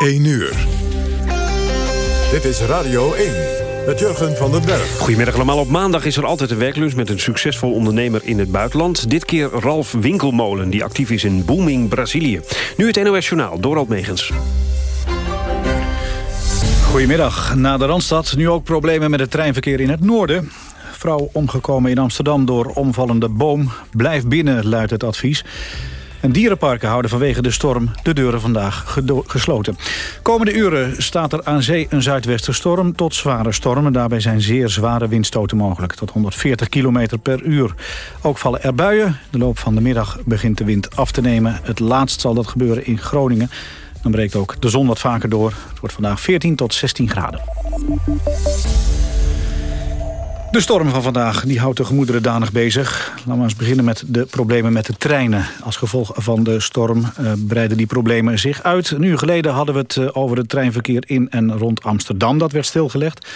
1 uur. Dit is Radio 1 met Jurgen van den Berg. Goedemiddag allemaal. Op maandag is er altijd een werklunch met een succesvol ondernemer in het buitenland. Dit keer Ralf Winkelmolen, die actief is in booming Brazilië. Nu het NOS Journaal, Dorald Megens. Goedemiddag. Na de Randstad nu ook problemen met het treinverkeer in het noorden. Vrouw omgekomen in Amsterdam door omvallende boom. Blijf binnen, luidt het advies. En dierenparken houden vanwege de storm de deuren vandaag gesloten. Komende uren staat er aan zee een zuidwesterstorm tot zware stormen. Daarbij zijn zeer zware windstoten mogelijk, tot 140 km per uur. Ook vallen er buien. De loop van de middag begint de wind af te nemen. Het laatst zal dat gebeuren in Groningen. Dan breekt ook de zon wat vaker door. Het wordt vandaag 14 tot 16 graden. De storm van vandaag die houdt de gemoederen danig bezig. Laten we eens beginnen met de problemen met de treinen. Als gevolg van de storm uh, breiden die problemen zich uit. Een uur geleden hadden we het uh, over het treinverkeer in en rond Amsterdam. Dat werd stilgelegd.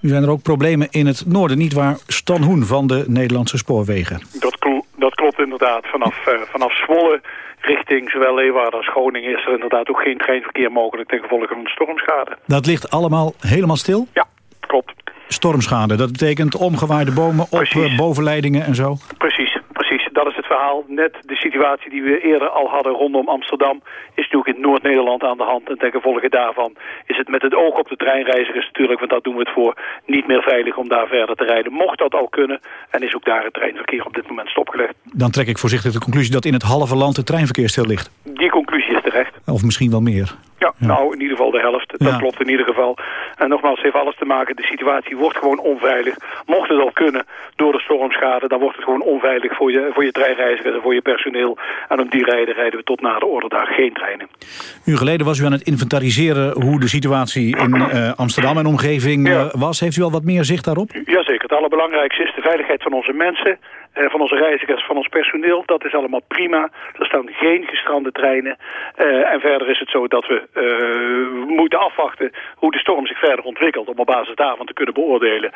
Nu zijn er ook problemen in het noorden, niet waar? Stan Hoen van de Nederlandse Spoorwegen. Dat, kl dat klopt inderdaad. Vanaf, uh, vanaf Zwolle richting zowel Leeuwarden als Groningen... is er inderdaad ook geen treinverkeer mogelijk ten gevolge van de stormschade. Dat ligt allemaal helemaal stil? Ja, klopt stormschade. Dat betekent omgewaaide bomen op Precies. bovenleidingen en zo? Precies, precies. Dat is het verhaal. Net de situatie die we eerder al hadden rondom Amsterdam... is nu ook in Noord-Nederland aan de hand. En ten gevolge daarvan is het met het oog op de treinreizigers natuurlijk... want dat doen we het voor, niet meer veilig om daar verder te rijden. Mocht dat al kunnen en is ook daar het treinverkeer op dit moment stopgelegd. Dan trek ik voorzichtig de conclusie dat in het halve land het treinverkeer stil ligt. Die conclusie is terecht. Of misschien wel meer. Ja, nou in ieder geval de helft. Dat klopt in ieder geval. En nogmaals, het heeft alles te maken. De situatie wordt gewoon onveilig. Mocht het al kunnen door de stormschade, dan wordt het gewoon onveilig voor je, voor je treinreizigers en voor je personeel. En om die rijden rijden we tot na de orde daar geen treinen. Een geleden was u aan het inventariseren hoe de situatie in uh, Amsterdam en omgeving uh, was. Heeft u al wat meer zicht daarop? Jazeker. Het allerbelangrijkste is de veiligheid van onze mensen uh, van onze reizigers, van ons personeel. Dat is allemaal prima. Er staan geen gestrande treinen. Uh, en verder is het zo dat we uh, moeten afwachten hoe de storm zich verder ontwikkelt... om op basis daarvan te kunnen beoordelen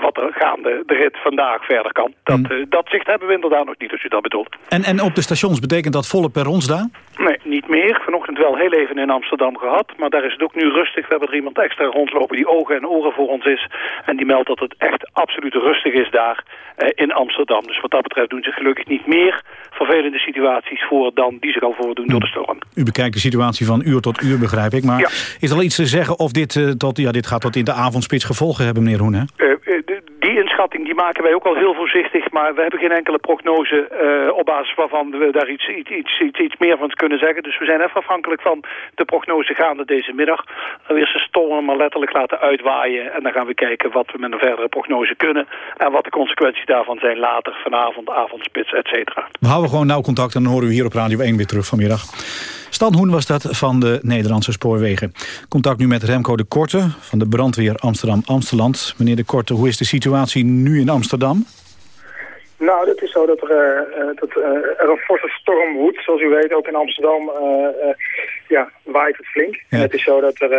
wat er gaande de rit vandaag verder kan. Dat, mm. dat zicht hebben we inderdaad nog niet, als u dat bedoelt. En, en op de stations betekent dat volle perrons daar? Nee, niet meer. Vanochtend wel heel even in Amsterdam gehad. Maar daar is het ook nu rustig. We hebben er iemand extra rondlopen die ogen en oren voor ons is. En die meldt dat het echt absoluut rustig is daar in Amsterdam. Dus wat dat betreft doen zich gelukkig niet meer vervelende situaties voor dan die zich al voordoen door de storm. U bekijkt de situatie van uur tot uur, begrijp ik. Maar is er al iets te zeggen of dit, uh, tot, ja, dit gaat tot in de avondspits gevolgen hebben, meneer Hoen? Hè? Uh, die inschatting die maken wij ook al heel voorzichtig, maar we hebben geen enkele prognose uh, op basis waarvan we daar iets, iets, iets, iets, meer van kunnen zeggen. Dus we zijn even afhankelijk van de prognose gaande deze middag. Dan weer ze storm maar letterlijk laten uitwaaien en dan gaan we kijken wat we met een verdere prognose kunnen en wat de consequenties daarvan zijn later, vanavond, avondspits, et cetera. We houden gewoon nauw contact en dan horen we hier op Radio 1 weer terug vanmiddag. Stan Hoen was dat van de Nederlandse Spoorwegen. Contact nu met Remco de Korte van de brandweer Amsterdam-Amsteland. Meneer de Korte, hoe is de situatie nu in Amsterdam? Nou, het is zo dat er, uh, dat, uh, er een forse storm woedt. Zoals u weet, ook in Amsterdam uh, ja, waait het flink. Ja. En het is zo dat er...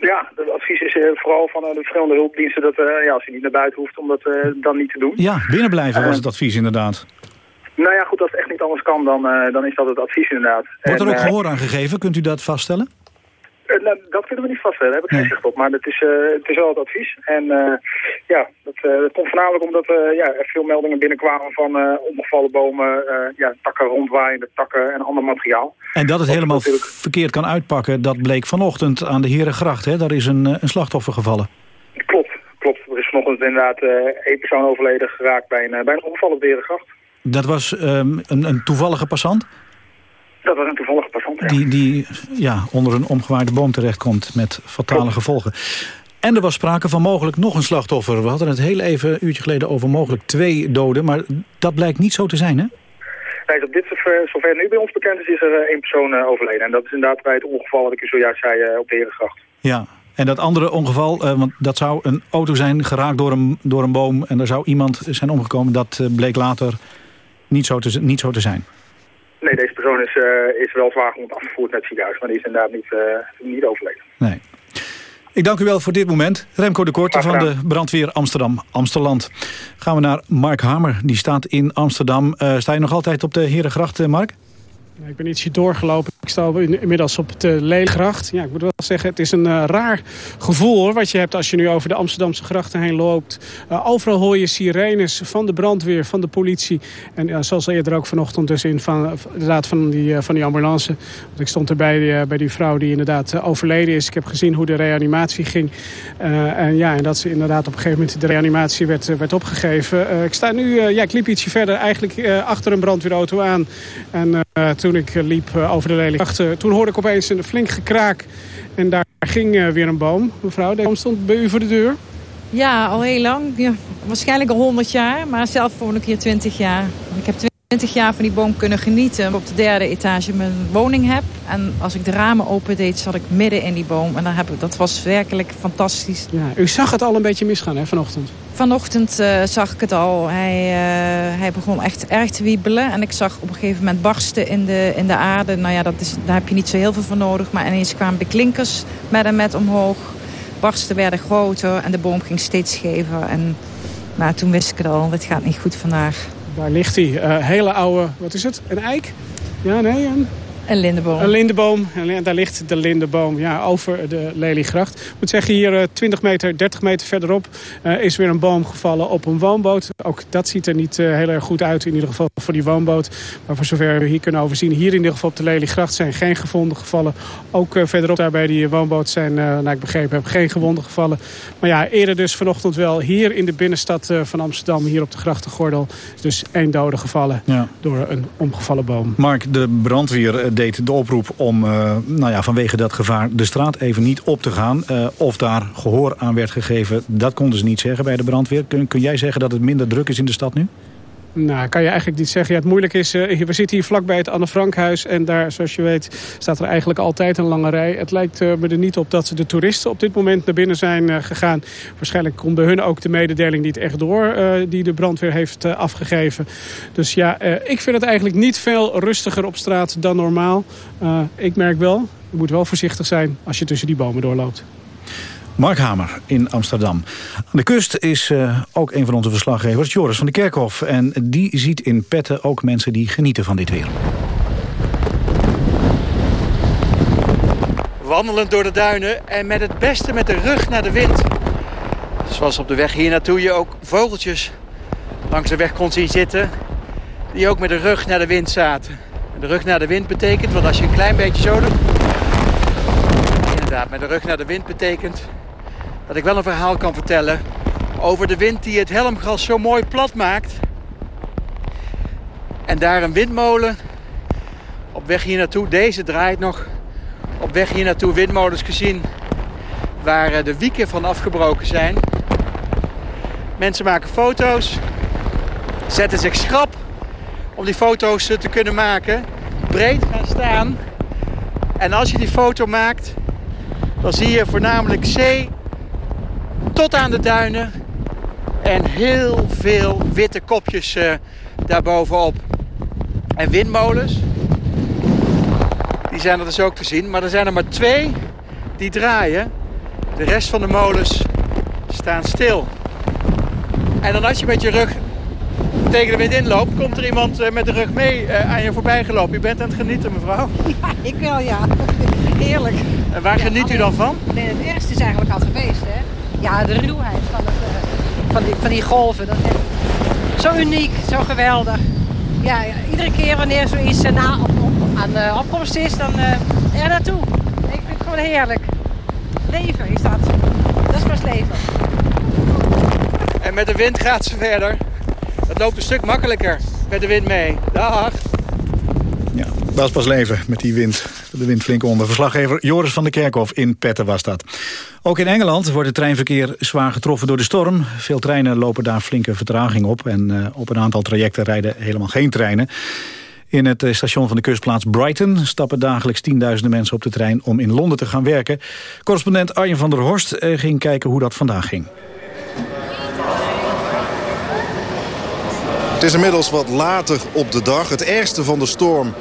ja, het advies is vooral van de verschillende hulpdiensten... dat ja, als je niet naar buiten hoeft, om dat dan niet te doen. Ja, binnenblijven was het advies inderdaad. Nou ja, goed, als het echt niet anders kan, dan, uh, dan is dat het advies inderdaad. Wordt er ook uh, gehoor aan gegeven? Kunt u dat vaststellen? Uh, nou, dat kunnen we niet vaststellen, daar heb ik geen zicht op. Maar het is, het is wel het advies. En ja, dat, dat, komt voornamelijk omdat ja, er veel meldingen binnenkwamen van omgevallen bomen, ja, takken rondwaaiende takken en ander materiaal. En dat het helemaal natuurlijk... verkeerd kan uitpakken, dat bleek vanochtend aan de Herengracht. Hè? Daar is een, een slachtoffer gevallen. Klopt, klopt. Er is vanochtend inderdaad één persoon overleden geraakt bij een, bij een ongeval op de Herengracht. Dat was um, een, een, toevallige passant? Dat was een toevallige passant, ja. Die, die ja, onder een omgewaaide boom terechtkomt met fatale Klopt. gevolgen. En er was sprake van mogelijk nog een slachtoffer. We hadden het heel even een uurtje geleden over mogelijk twee doden. Maar dat blijkt niet zo te zijn, hè? Nee, op dit zover, zover nu bij ons bekend is, is er één persoon uh, overleden. En dat is inderdaad bij het ongeval wat ik u zojuist zei uh, op de Herengracht. Ja, en dat andere ongeval, uh, want dat zou een auto zijn geraakt door een, door een boom... en er zou iemand zijn omgekomen, dat bleek later niet zo te, niet zo te zijn? Nee, deze persoon is, uh, is wel zwaargewond afgevoerd naar het ziekenhuis, maar die is inderdaad niet, uh, niet overleden. Nee. Ik dank u wel voor dit moment. Remco de Korte van de brandweer Amsterdam-Amsteland. Gaan we naar Mark Hamer, die staat in Amsterdam. Uh, sta je nog altijd op de Herengracht, Mark? Ik ben ietsje doorgelopen. Ik sta inmiddels op de Lelygracht. Ja, ik moet wel zeggen, het is een uh, raar gevoel wat je hebt als je nu over de Amsterdamse grachten heen loopt. Uh, overal hoor je sirenes van de brandweer, van de politie. En uh, zoals eerder ook vanochtend dus in van, inderdaad van die, van die ambulance. Want ik stond erbij bij, bij die vrouw die inderdaad overleden is. Ik heb gezien hoe de reanimatie ging. en ja, en dat ze inderdaad op een gegeven moment de reanimatie werd, werd opgegeven. ik sta nu, ja, ik liep ietsje verder eigenlijk achter een brandweerauto aan. En toen ik liep over de Lelygracht, toen hoorde ik opeens een flink gekraak. En daar ging uh, weer een boom. Mevrouw, de boom stond bij u voor de deur? Ja, al heel lang. Ja, waarschijnlijk al 100 jaar, maar zelf woon ik hier 20 jaar. Ik heb 20 jaar van die boom kunnen genieten. Op de derde etage mijn woning heb. En als ik de ramen opendeed, zat ik midden in die boom. En dan heb ik, dat was werkelijk fantastisch. Ja, u zag het al een beetje misgaan hè, vanochtend? Vanochtend uh, zag ik het al. Hij, uh, hij begon echt erg te wiebelen. En ik zag op een gegeven moment barsten in de, in de aarde. Nou ja, dat is, daar heb je niet zo heel veel voor nodig. Maar ineens kwamen de klinkers met en met omhoog. Barsten werden groter en de boom ging steeds schever. En nou, toen wist ik het al, het gaat niet goed vandaag. Daar ligt hij. Uh, hele oude, wat is het? Een eik? Ja, nee, een... Een lindenboom. Een lindenboom. En daar ligt de lindenboom ja, over de Lelygracht. Ik moet zeggen, hier 20 eh, meter, 30 meter verderop uh, is weer een boom gevallen op een woonboot. Ook dat ziet er niet uh, heel erg goed uit, in ieder geval voor die woonboot. Maar voor zover we hier kunnen overzien, hier in ieder geval op de Lelygracht zijn geen gevonden gevallen. Ook verderop daar bij die woonboot zijn, naar ik begrepen heb, geen gewonden gevallen. Maar ja, eerder dus vanochtend wel hier in de binnenstad van Amsterdam, hier op de grachtengordel. Dus één dode gevallen ja. door een omgevallen boom. Mark, de brandweer deed de oproep om uh, nou ja, vanwege dat gevaar de straat even niet op te gaan. Uh, of daar gehoor aan werd gegeven, dat konden ze niet zeggen bij de brandweer. Kun, kun jij zeggen dat het minder druk is in de stad nu? Nou, kan je eigenlijk niet zeggen. Ja, het moeilijk is, uh, we zitten hier vlakbij het Anne Frankhuis. En daar, zoals je weet, staat er eigenlijk altijd een lange rij. Het lijkt uh, me er niet op dat de toeristen op dit moment naar binnen zijn uh, gegaan. Waarschijnlijk komt bij hun ook de mededeling niet echt door... die de brandweer heeft afgegeven. Dus ja, ik vind het eigenlijk niet veel rustiger op straat dan normaal. ik merk wel, je moet wel voorzichtig zijn als je tussen die bomen doorloopt. Mark Hamer in Amsterdam. Aan de kust is uh, ook een van onze verslaggevers, Joris van de Kerkhof. En die ziet in Petten ook mensen die genieten van dit weer. Wandelend door de duinen en met het beste met de rug naar de wind. Zoals op de weg hier naartoe je ook vogeltjes langs de weg kon zien zitten... die ook met de rug naar de wind zaten. de rug naar de wind betekent, want als je een klein beetje zo doet... inderdaad, met de rug naar de wind betekent dat ik wel een verhaal kan vertellen over de wind die het helmgras zo mooi plat maakt. En daar een windmolen op weg hier naartoe. Deze draait nog. Op weg hier naartoe windmolens gezien waar eh, de wieken van afgebroken zijn. Mensen maken foto's, zetten zich schrap om die foto's te kunnen maken. Breed gaan staan. En als je die foto maakt, dan zie je voornamelijk zee tot aan de duinen. En heel veel witte kopjes uh, daarbovenop. En windmolens. Die zijn er dus ook te zien. Maar er zijn er maar twee die draaien. De rest van de molens staan stil. En dan als je met je rug tegen de wind inloopt, komt er iemand eh, met de rug mee uh, aan je voorbij gelopen. U bent aan het genieten, mevrouw? Ja, ik wel, ja. Heerlijk. En waar geniet u dan van? Nee, het ergste is eigenlijk al geweest, hè ja, de ruwheid van, het, uh, van, die, van die golven. Dat is zo uniek, zo geweldig. Ja, iedere keer wanneer zoiets na op, op, aan opkomst is, dan er naartoe. Ik vind het gewoon heerlijk. Leven is dat. Dat is pas leven. En met de wind gaat ze verder. Het loopt een stuk makkelijker met de wind mee. Dag. Dat is pas leven met die wind. De wind flink onder. Verslaggever Joris van der Kerkhof in Petten was dat. Ook in Engeland wordt het treinverkeer zwaar getroffen door de storm. Veel treinen lopen daar flinke vertraging op. En uh, op een aantal trajecten rijden helemaal geen treinen. In het eh, station van de kustplaats Brighton stappen dagelijks tienduizenden mensen op de trein om in Londen te gaan werken. Correspondent Arjen van der Horst eh, ging kijken hoe dat vandaag ging. Het is inmiddels wat later op de dag. Het ergste van de storm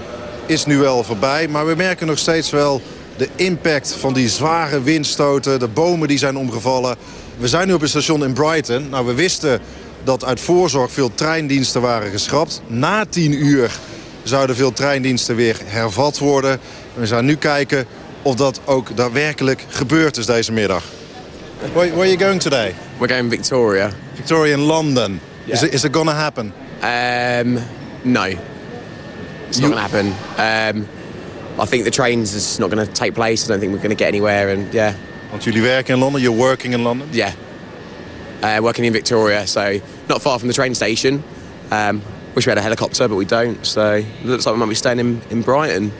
is nu wel voorbij. Maar we merken nog steeds wel de impact van die zware windstoten. De bomen die zijn omgevallen. We zijn nu op een station in Brighton. Nou, we wisten dat uit voorzorg veel treindiensten waren geschrapt. Na tien uur zouden veel treindiensten weer hervat worden. We gaan nu kijken of dat ook daadwerkelijk gebeurd is deze middag. Where, where are you going today? We're going Victoria. Victoria in London. Is, it, is it gonna happen? Um, no. It's not going to happen. Um, I think the trains is not going to take place. I don't think we're going to get anywhere. And yeah. Want jullie werken in Londen? You're working in London? Yeah. Uh, working in Victoria, so not far from the train station. Um, wish we had a helicopter, but we don't. So it looks like we might be staying in, in Brighton.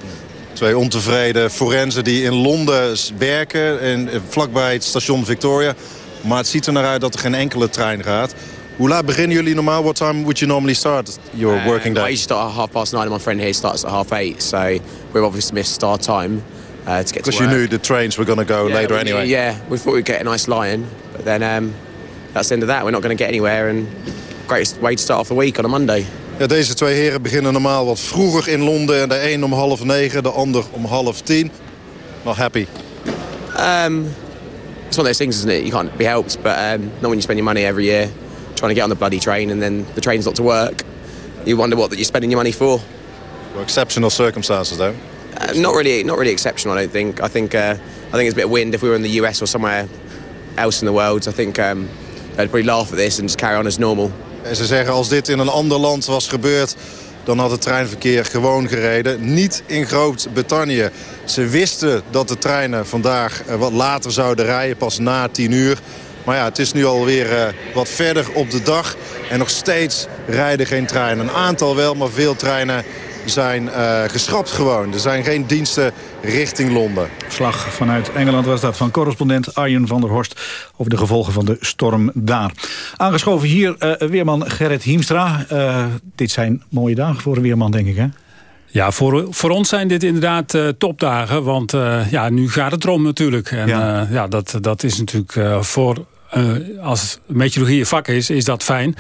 Twee ontevreden forensen die in Londen werken, en vlakbij het station Victoria. Maar het ziet er naar uit dat er geen enkele trein gaat. Hoe laat beginnen jullie normaal? What time would you normally start your Uh, working I day? usually start at half past nine, and my friend here starts at half eight. So we've obviously missed our time uh, to get to Because you knew the trains were going to go Yeah, later we anyway. Yeah, we thought we'd get a nice lie-in, but then um, that's the end of that. We're not going to get anywhere, and greatest way to start off the week on a Monday. Ja, deze twee heren beginnen normaal wat vroeger in Londen. De een om half negen, de ander om half tien. Nog happy. Um, it's one of those things, isn't it? You can't be helped, but um, not when you spend your money every year trying to get on the bloody train, and then the train's not to work. You wonder what that you're spending your money for. For exceptional circumstances though. Uh, not really, not really exceptional. I don't think. I think. Uh, I think it's a bit of wind. If we were in the US or somewhere else in the world, I think um, they'd probably laugh at this and just carry on as normal. En ze zeggen als dit in een ander land was gebeurd... dan had het treinverkeer gewoon gereden. Niet in Groot-Brittannië. Ze wisten dat de treinen vandaag eh, wat later zouden rijden, pas na 10 uur. Maar ja, het is nu alweer eh, wat verder op de dag. En nog steeds rijden geen treinen. Een aantal wel, maar veel treinen zijn eh, geschrapt gewoon. Er zijn geen diensten richting Londen. Slag vanuit Engeland was dat van correspondent Arjen van der Horst... over de gevolgen van de storm daar. Aangeschoven hier eh, weerman Gerrit Hiemstra. Eh, dit zijn mooie dagen voor een weerman, denk ik, hè? Ja, voor, voor ons zijn dit inderdaad eh, topdagen. Want eh, ja, nu gaat het erom natuurlijk. En Ja. dat, dat is natuurlijk eh, voor... eh, als meteorologie je vak is, is dat fijn.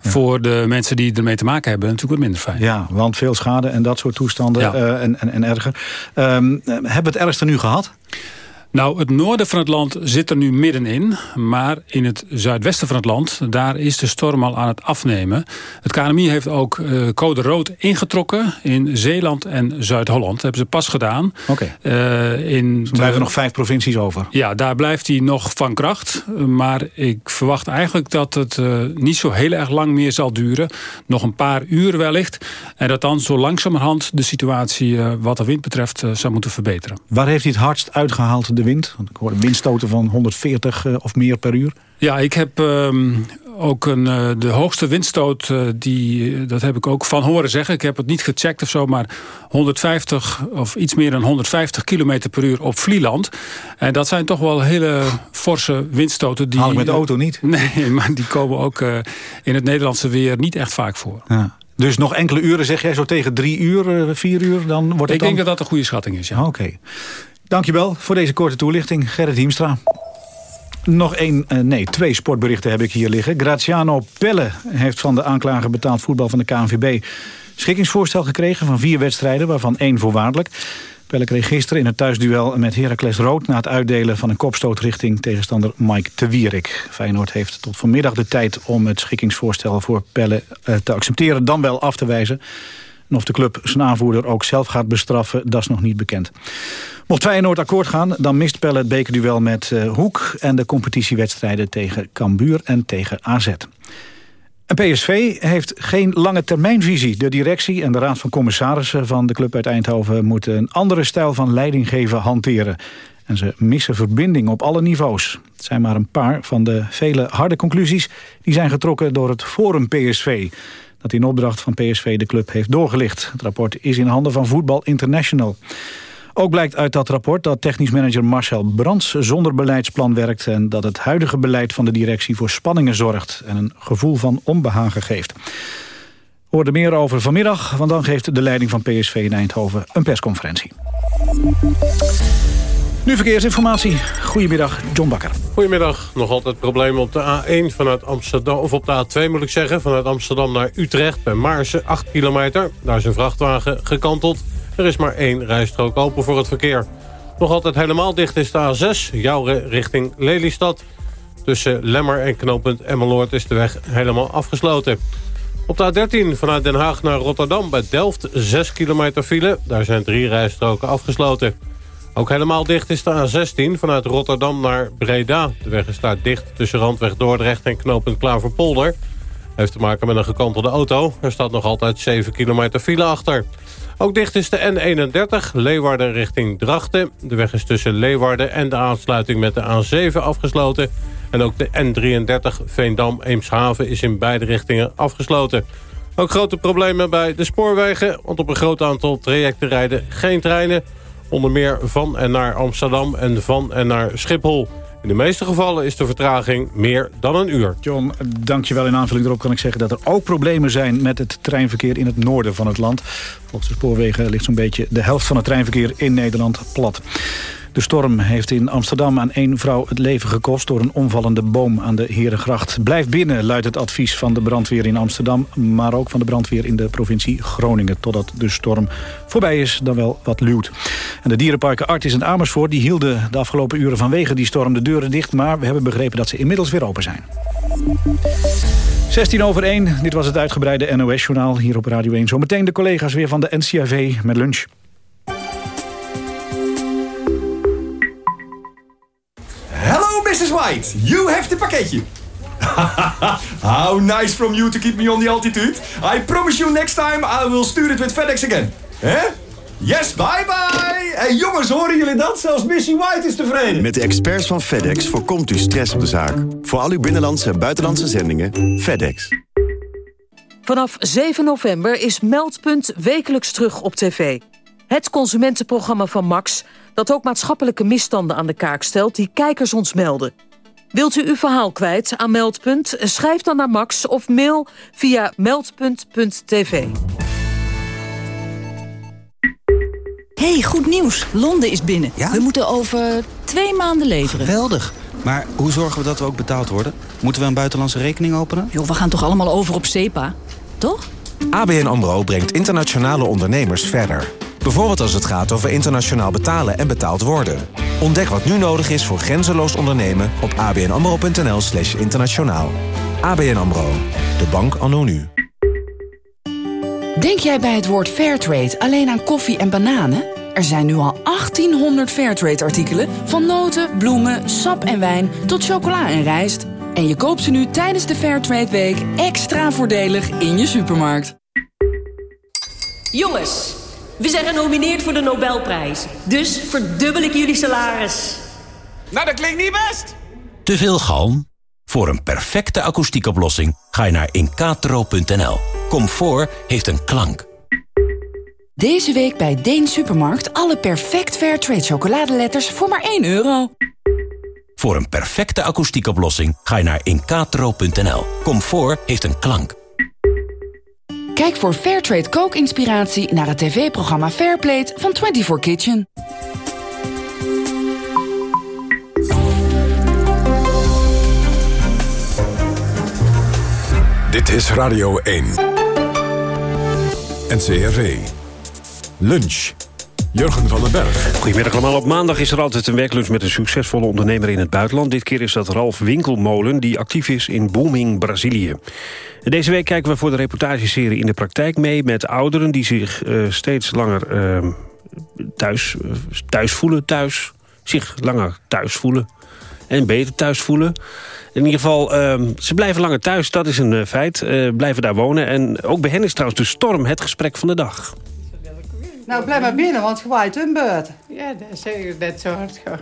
Voor de mensen die ermee te maken hebben, natuurlijk wat minder fijn. Ja, want veel schade en dat soort toestanden Ja. eh, en, en, en erger. Ehm, hebben we het ergste nu gehad? Nou, het noorden van het land zit er nu middenin. Maar in het zuidwesten van het land, daar is de storm al aan het afnemen. Het KNMI heeft ook eh, code rood ingetrokken in Zeeland en Zuid-Holland. Dat hebben ze pas gedaan. Oké. Eh, in Er blijven nog vijf provincies over. Ja, daar blijft hij nog van kracht. Maar ik verwacht eigenlijk dat het eh, niet zo heel erg lang meer zal duren. Nog een paar uur wellicht. En dat dan zo langzamerhand de situatie wat de wind betreft zou moeten verbeteren. Waar heeft hij het hardst uitgehaald, de wind? Want ik hoorde windstoten van 140 eh, of meer per uur. Ja, ik heb ehm, ook een, eh, de hoogste windstoot, eh, die, dat heb ik ook van horen zeggen. Ik heb het niet gecheckt of zo, maar 150 of iets meer dan 150 kilometer per uur op Vlieland. En dat zijn toch wel hele forse windstoten. Die, Haal ik met de auto niet? Nee, maar die komen ook in het Nederlandse weer niet echt vaak voor. Ja. Dus nog enkele uren, zeg jij, zo tegen drie uur, vier uur, dan wordt het Ik dan... denk dat dat een goede schatting is, ja. Oké. Dankjewel voor deze korte toelichting, Gerrit Hiemstra. Nog één, eh, nee, twee sportberichten heb ik hier liggen. Graziano Pelle heeft van de aanklager betaald voetbal van de KNVB... schikkingsvoorstel gekregen van vier wedstrijden, waarvan één voorwaardelijk. Pelle kreeg gisteren in het thuisduel met Heracles Rood... na het uitdelen van een kopstoot richting tegenstander Mike de Wierik. Feyenoord heeft tot vanmiddag de tijd om het schikkingsvoorstel voor Pelle eh, te accepteren... dan wel af te wijzen. Of de club zijn aanvoerder ook zelf gaat bestraffen, dat is nog niet bekend. Mocht Feyenoord akkoord gaan, dan mist Pelle het bekerduel met eh, Hoek... en de competitiewedstrijden tegen Cambuur en tegen AZ. En PSV heeft geen lange termijnvisie. De directie en de raad van commissarissen van de club uit Eindhoven... moeten een andere stijl van leidinggeven hanteren. En ze missen verbinding op alle niveaus. Het zijn maar een paar van de vele harde conclusies... die zijn getrokken door het Forum PSV dat in opdracht van PSV de club heeft doorgelicht. Het rapport is in handen van Voetbal International. Ook blijkt uit dat rapport dat technisch manager Marcel Brands zonder beleidsplan werkt... en dat het huidige beleid van de directie voor spanningen zorgt... en een gevoel van onbehagen geeft. We hoorden meer over vanmiddag, want dan geeft de leiding van PSV in Eindhoven een persconferentie. Nu verkeersinformatie. Goedemiddag, John Bakker. Goedemiddag. Nog altijd problemen op de A1 vanuit Amsterdam, of op de A2 moet ik zeggen, vanuit Amsterdam naar Utrecht bij Maarsen, 8 kilometer. Daar is een vrachtwagen gekanteld. Er is maar één rijstrook open voor het verkeer. Nog altijd helemaal dicht is de A6, Jouwre richting Lelystad. Tussen Lemmer en knooppunt Emmeloord is de weg helemaal afgesloten. Op de A13 vanuit Den Haag naar Rotterdam bij Delft 6 kilometer file. Daar zijn drie rijstroken afgesloten. Ook helemaal dicht is de A16 vanuit Rotterdam naar Breda. De weg is daar dicht tussen Randweg Dordrecht en knooppunt Klaverpolder. Heeft te maken met een gekantelde auto. Er staat nog altijd 7 kilometer file achter. Ook dicht is de N31, Leeuwarden richting Drachten. De weg is tussen Leeuwarden en de aansluiting met de A7 afgesloten. En ook de N33 Veendam-Eemshaven is in beide richtingen afgesloten. Ook grote problemen bij de spoorwegen, want op een groot aantal trajecten rijden geen treinen. Onder meer van en naar Amsterdam en van en naar Schiphol. In de meeste gevallen is de vertraging meer dan een uur. John, dankjewel. In aanvulling erop kan ik zeggen dat er ook problemen zijn... met het treinverkeer in het noorden van het land. Volgens de spoorwegen ligt zo'n beetje de helft van het treinverkeer in Nederland plat. De storm heeft in Amsterdam aan één vrouw het leven gekost... door een omvallende boom aan de Herengracht. Blijf binnen, luidt het advies van de brandweer in Amsterdam... maar ook van de brandweer in de provincie Groningen... totdat de storm voorbij is, dan wel wat luwt. En de dierenparken Artis en Amersfoort die hielden de afgelopen uren vanwege die storm de deuren dicht... maar we hebben begrepen dat ze inmiddels weer open zijn. 16 over 1, dit was het uitgebreide NOS-journaal hier op Radio 1. Zometeen de collega's weer van de NCRV met lunch. Mrs. White. You have the pakketje. How nice from you to keep me on the altitude. I promise you next time I will stuur it with FedEx again. Hè? Yes, bye bye! Hey jongens, horen jullie dat? Zelfs Missy White is tevreden. Met de experts van FedEx voorkomt u stress op de zaak. Voor al uw binnenlandse en buitenlandse zendingen, FedEx. Vanaf 7 november is Meldpunt wekelijks terug op tv. Het consumentenprogramma van Max... dat ook maatschappelijke misstanden aan de kaak stelt... die kijkers ons melden. Wilt u uw verhaal kwijt aan Meldpunt? Schrijf dan naar Max of mail via meldpunt.tv. hey, goed nieuws. Londen is binnen. We moeten over twee maanden leveren. Geweldig. Maar hoe zorgen we dat we ook betaald worden? Moeten we een buitenlandse rekening openen? Joh, we gaan toch allemaal over op SEPA? Toch? ABN AMRO brengt internationale ondernemers verder. Bijvoorbeeld als het gaat over internationaal betalen en betaald worden. Ontdek wat nu nodig is voor grenzeloos ondernemen op abnamro.nl slash internationaal. ABN AMRO, de bank anno nu. Denk jij bij het woord Fairtrade alleen aan koffie en bananen? Er zijn nu al 1800 Fairtrade-artikelen... van noten, bloemen, sap en wijn tot chocola en rijst. En je koopt ze nu tijdens de Fairtrade Week extra voordelig in je supermarkt. Jongens, we zijn genomineerd voor de Nobelprijs. Dus verdubbel ik jullie salaris. Nou, dat klinkt niet best. Te veel galm? Voor een perfecte akoestiekoplossing ga je naar incatro.nl. Comfort heeft een klank. Deze week bij Deen Supermarkt alle perfect Fairtrade chocoladeletters voor maar 1 euro. Voor een perfecte akoestiekoplossing ga je naar incatro.nl. Comfort heeft een klank. Kijk voor Fairtrade kookinspiratie naar het tv-programma Fairplate van 24 Kitchen. Dit is Radio 1. NCRV. Lunch. Jurgen van den Berg. Goedemiddag allemaal. Op maandag is er altijd een werklunch met een succesvolle ondernemer in het buitenland. Dit keer is dat Ralf Winkelmolen, die actief is in booming Brazilië. Deze week kijken we voor de reportageserie in de praktijk mee... met ouderen die zich uh, steeds langer uh, thuis, uh, thuis voelen, thuis, zich langer thuis voelen en beter thuis voelen. In ieder geval, uh, ze blijven langer thuis, dat is een uh, feit. Blijven daar wonen. En ook bij hen is trouwens de storm het gesprek van de dag. Nou, blijf maar binnen, want het waait een beurt. Ja, dat is net zo hard gaan.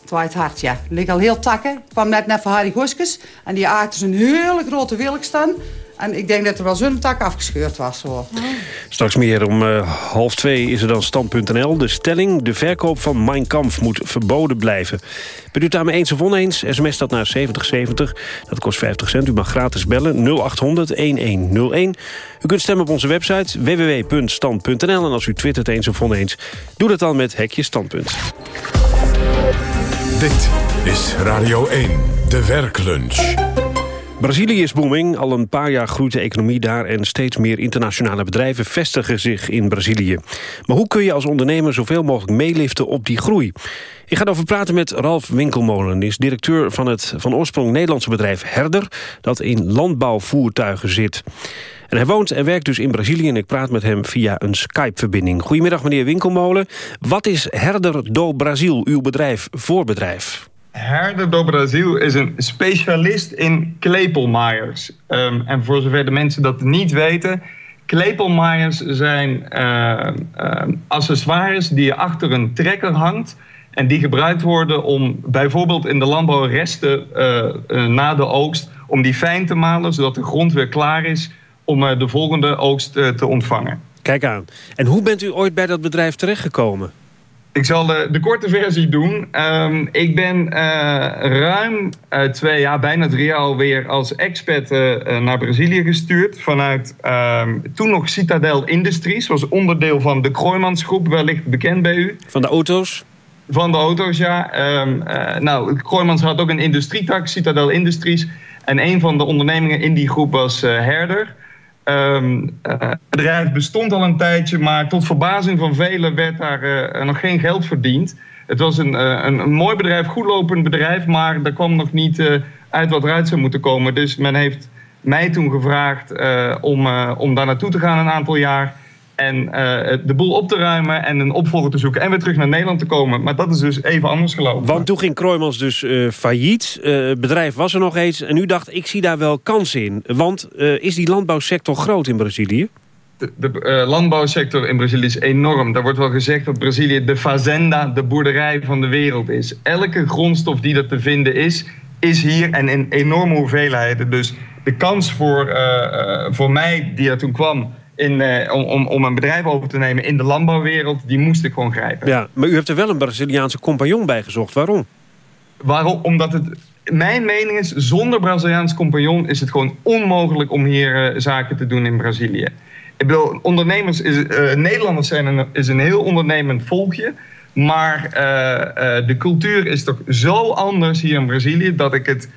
Het waait hard, ja. Er liggen al heel takken. Ik kwam net naar van Harry Goskes. En die aard een hele grote wilk staan. En ik denk dat er wel zo'n tak afgescheurd was. Hoor. Oh. Straks meer om uh, half twee is er dan stand.nl. De stelling, de verkoop van Mein Kampf moet verboden blijven. Bent u het daarmee eens of oneens? SMS dat naar 7070. Dat kost 50 cent. U mag gratis bellen 0800 1101. U kunt stemmen op onze website www.stand.nl. En als u twittert eens of oneens, doe dat dan met hekje standpunt. Dit is Radio 1, de werklunch. Brazilië is booming. Al een paar jaar groeit de economie daar... en steeds meer internationale bedrijven vestigen zich in Brazilië. Maar hoe kun je als ondernemer zoveel mogelijk meeliften op die groei? Ik ga erover praten met Ralf Winkelmolen. Hij is directeur van het van oorsprong Nederlandse bedrijf Herder... dat in landbouwvoertuigen zit. En hij woont en werkt dus in Brazilië en ik praat met hem via een Skype-verbinding. Goedemiddag meneer Winkelmolen. Wat is Herder do Brasil, uw bedrijf, voorbedrijf? Herder do Brasil is een specialist in klepelmaaiers. Um, en voor zover de mensen dat niet weten... klepelmaaiers zijn uh, accessoires die je achter een trekker hangt... en die gebruikt worden om bijvoorbeeld in de landbouw resten uh, na de oogst... om die fijn te malen, zodat de grond weer klaar is om de volgende oogst te ontvangen. Kijk aan. En hoe bent u ooit bij dat bedrijf terechtgekomen? Ik zal de, de, korte versie doen. Um, ik ben uh, ruim uh, twee jaar, bijna drie jaar alweer als expert uh, naar Brazilië gestuurd. Vanuit um, toen nog Citadel Industries. was onderdeel van de Kroijmans groep, wellicht bekend bij u. Van de auto's? Van de auto's, ja. Um, nou, Kroijmans had ook een industrietak, Citadel Industries. En een van de ondernemingen in die groep was Herder. Um, uh, het bedrijf bestond al een tijdje, maar tot verbazing van velen werd daar uh, nog geen geld verdiend. Het was een, uh, een, mooi bedrijf, goed lopend bedrijf, maar daar kwam nog niet uit wat eruit zou moeten komen. Dus men heeft mij toen gevraagd om, om daar naartoe te gaan een aantal jaar. En uh, de boel op te ruimen en een opvolger te zoeken en weer terug naar Nederland te komen. Maar dat is dus even anders gelopen. Want toen ging Kroijmans dus uh, failliet. Uh, het bedrijf was er nog eens. En u dacht, ik zie daar wel kansen in. Want is die landbouwsector groot in Brazilië? De, de landbouwsector in Brazilië is enorm. Daar wordt wel gezegd dat Brazilië de fazenda, de boerderij van de wereld is. Elke grondstof die er te vinden is, is hier en in enorme hoeveelheden. Dus de kans voor, voor mij, die er toen kwam in, uh, om, om een bedrijf over te nemen in de landbouwwereld, die moest ik gewoon grijpen. Ja, maar u hebt er wel een Braziliaanse compagnon bij gezocht. Waarom? Waarom? Omdat het, mijn mening is, zonder Braziliaans compagnon is het gewoon onmogelijk om hier uh, zaken te doen in Brazilië. Ik bedoel, ondernemers, is, uh, Nederlanders zijn een, is een heel ondernemend volkje. Maar de cultuur is toch zo anders hier in Brazilië dat ik het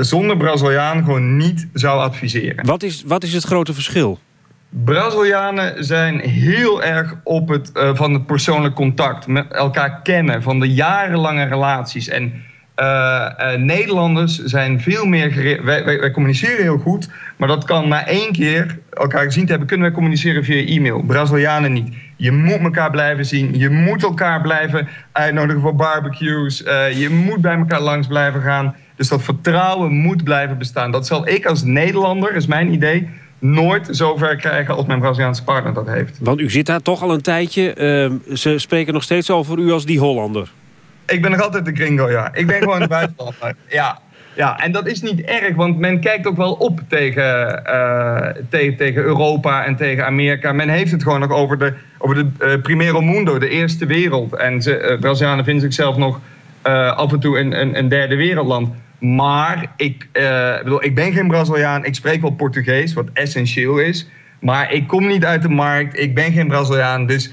zonder Braziliaan gewoon niet zou adviseren. Wat is, wat is het grote verschil? Brazilianen zijn heel erg op het, uh, van het persoonlijk contact. Met elkaar kennen, van de jarenlange relaties. En Nederlanders zijn veel meer... Wij, wij, communiceren heel goed, maar dat kan na één keer elkaar gezien te hebben... kunnen wij communiceren via e-mail. Brazilianen niet. Je moet elkaar blijven zien. Je moet elkaar blijven uitnodigen voor barbecues. je moet bij elkaar langs blijven gaan. Dus dat vertrouwen moet blijven bestaan. Dat zal ik als Nederlander, is mijn idee, nooit zover krijgen als mijn Braziliaanse partner dat heeft. Want u zit daar toch al een tijdje. Uh, ze spreken nog steeds over u als die Hollander. Ik ben nog altijd de gringo, ja. Ik ben gewoon een buitenlander. Ja, ja, en dat is niet erg, want men kijkt ook wel op tegen, uh, tegen, tegen Europa en tegen Amerika. Men heeft het gewoon nog over de, over de uh, primero mundo, de eerste wereld. En ze, uh, Brazilianen vinden zichzelf nog af en toe een, een, een derde wereldland. Maar ik, uh, bedoel, ik ben geen Braziliaan. Ik spreek wel Portugees, wat essentieel is. Maar ik kom niet uit de markt. Ik ben geen Braziliaan. Dus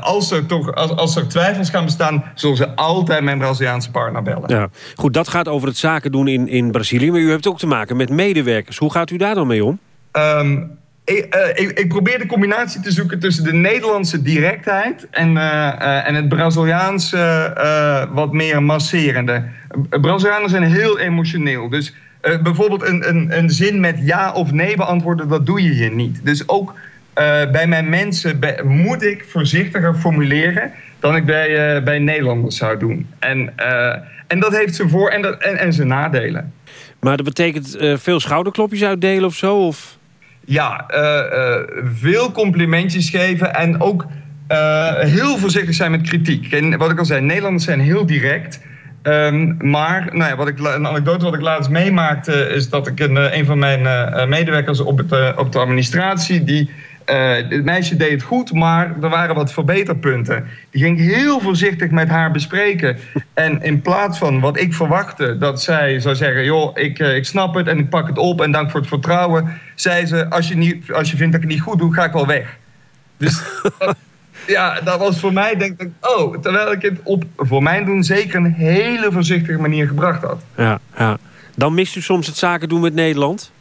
als, er toch, als, als er twijfels gaan bestaan... zullen ze altijd mijn Braziliaanse partner bellen. Ja. Goed, dat gaat over het zaken doen in, in Brazilië. Maar u hebt ook te maken met medewerkers. Hoe gaat u daar dan mee om? Um, ik, uh, ik, ik, probeer de combinatie te zoeken tussen de Nederlandse directheid en, uh, uh, en het Braziliaanse wat meer masserende. Brazilianen zijn heel emotioneel. Dus bijvoorbeeld een, een, een zin met ja of nee beantwoorden, dat doe je hier niet. Dus ook bij mijn mensen bij, moet ik voorzichtiger formuleren dan ik bij, bij Nederlanders zou doen. En, en dat heeft zijn voor- en, dat, en, en zijn nadelen. Maar dat betekent veel schouderklopjes uitdelen of zo? Of? ja, uh, uh, veel complimentjes geven en ook uh, heel voorzichtig zijn met kritiek. En wat ik al zei, Nederlanders zijn heel direct. Um, maar nou ja, wat ik, een anekdote wat ik laatst meemaakte... is dat ik een, een van mijn medewerkers op, het, op de administratie... die het meisje deed het goed, maar er waren wat verbeterpunten. Die ging heel voorzichtig met haar bespreken. En in plaats van wat ik verwachtte, dat zij zou zeggen: Joh, ik, uh, ik snap het en ik pak het op en dank voor het vertrouwen. Zei ze: Als je, niet, als je vindt dat ik het niet goed doe, ga ik wel weg. Dus ja, dat was voor mij, denk ik, oh, terwijl ik het op voor mijn doen zeker een hele voorzichtige manier gebracht had. Ja, ja. Dan mist u soms het zaken doen met Nederland?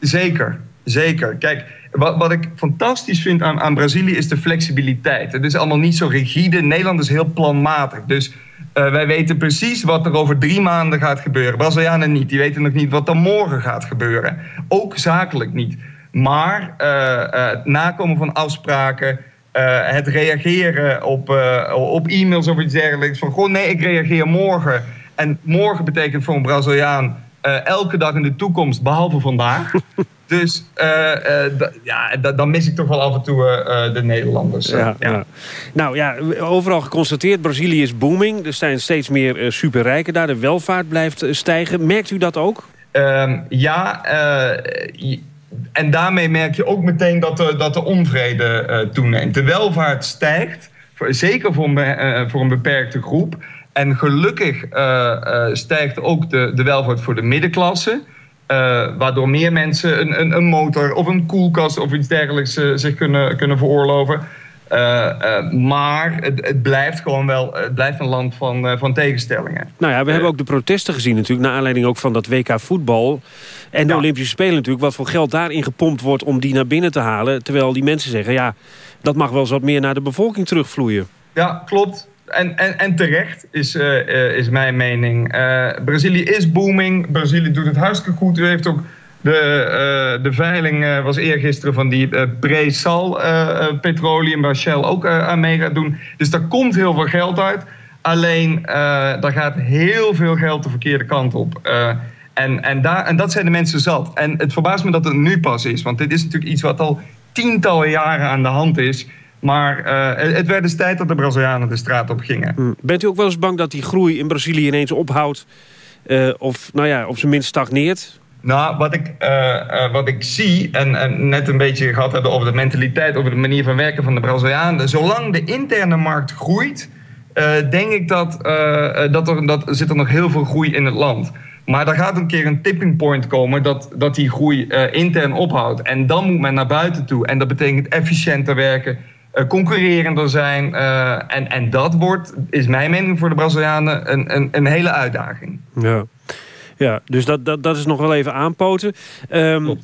Zeker, zeker. Kijk, wat, wat ik fantastisch vind aan, aan Brazilië is de flexibiliteit. Het is allemaal niet zo rigide. Nederland is heel planmatig. Dus Eh, wij weten precies wat er over drie maanden gaat gebeuren. Brazilianen niet. Die weten nog niet wat er morgen gaat gebeuren. Ook zakelijk niet. Maar uh, het nakomen van afspraken, het reageren op, op e-mails of iets dergelijks. Van gewoon nee, ik reageer morgen. En morgen betekent voor een Braziliaan elke dag in de toekomst, behalve vandaag. Dus uh, uh, ja, dan mis ik toch wel af en toe uh, de Nederlanders. Ja, ja. Nou ja, overal geconstateerd, Brazilië is booming. Er zijn steeds meer superrijken daar. De welvaart blijft stijgen. Merkt u dat ook? Ehm, ja, en daarmee merk je ook meteen dat de, dat de onvrede toeneemt. De welvaart stijgt, zeker voor een, voor een beperkte groep. En gelukkig stijgt ook de, de welvaart voor de middenklasse... Uh, waardoor meer mensen een, een, een, motor of een koelkast of iets dergelijks uh, zich kunnen, kunnen veroorloven. Uh, maar het, het, blijft gewoon wel het blijft een land van, van tegenstellingen. Nou ja, we hebben ook de protesten gezien natuurlijk... naar aanleiding ook van dat WK voetbal en de Olympische Spelen natuurlijk... wat voor geld daarin gepompt wordt om die naar binnen te halen... terwijl die mensen zeggen, ja, dat mag wel eens wat meer naar de bevolking terugvloeien. Ja, klopt en, en, en terecht is, uh, is mijn mening. Uh, Brazilië is booming. Brazilië doet het hartstikke goed. U heeft ook de, de veiling was eergisteren van die pre-sal petroleum... waar Shell ook aan mee gaat doen. Dus daar komt heel veel geld uit. Alleen, daar gaat heel veel geld de verkeerde kant op. en, en, daar, en dat zijn de mensen zat. En het verbaast me dat het nu pas is. Want dit is natuurlijk iets wat al tientallen jaren aan de hand is... Maar uh, het werd dus tijd dat de Brazilianen de straat op gingen. Hmm. Bent u ook wel eens bang dat die groei in Brazilië ineens ophoudt... Uh, of nou ja, op zijn minst stagneert? Nou, wat ik, uh, wat ik zie, en, en, net een beetje gehad hebben over de mentaliteit... over de manier van werken van de Brazilianen... zolang de interne markt groeit, denk ik dat, dat, er, dat zit er nog heel veel groei in het land maar er gaat een keer een tipping point komen dat, dat die groei intern ophoudt. En dan moet men naar buiten toe. En dat betekent efficiënter werken, concurrerender zijn. Uh, en, en dat wordt, is mijn mening voor de Brazilianen, een, een, een hele uitdaging. Ja. Ja, dus dat, dat, dat is nog wel even aanpoten. Um,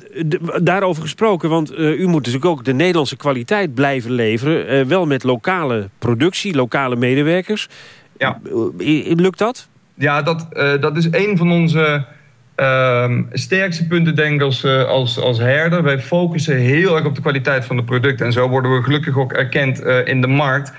daarover gesproken, want uh, u moet natuurlijk ook de Nederlandse kwaliteit blijven leveren. Uh, wel met lokale productie, lokale medewerkers. Ja. lukt dat? Ja, dat, uh, dat is een van onze Uh, sterkste punten denk ik als, uh, als, als herder. Wij focussen heel erg op de kwaliteit van de producten. En zo worden we gelukkig ook erkend uh, in de markt.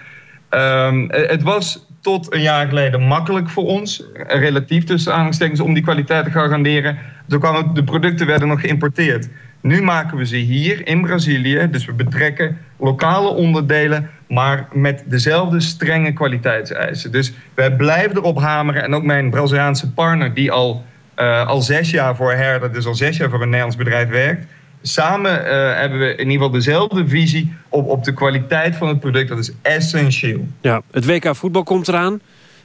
Um, het was tot een jaar geleden makkelijk voor ons, relatief tussen aanhalingstekens, om die kwaliteit te garanderen. Toen kwamen de producten werden nog geïmporteerd. Nu maken we ze hier in Brazilië. Dus we betrekken lokale onderdelen, maar met dezelfde strenge kwaliteitseisen. Dus wij blijven erop hameren. En ook mijn Braziliaanse partner, die al uh, al zes jaar voor Herder, dus al zes jaar voor een Nederlands bedrijf werkt. Samen uh, hebben we in ieder geval dezelfde visie op, op de kwaliteit van het product. Dat is essentieel. Ja, het WK voetbal komt eraan.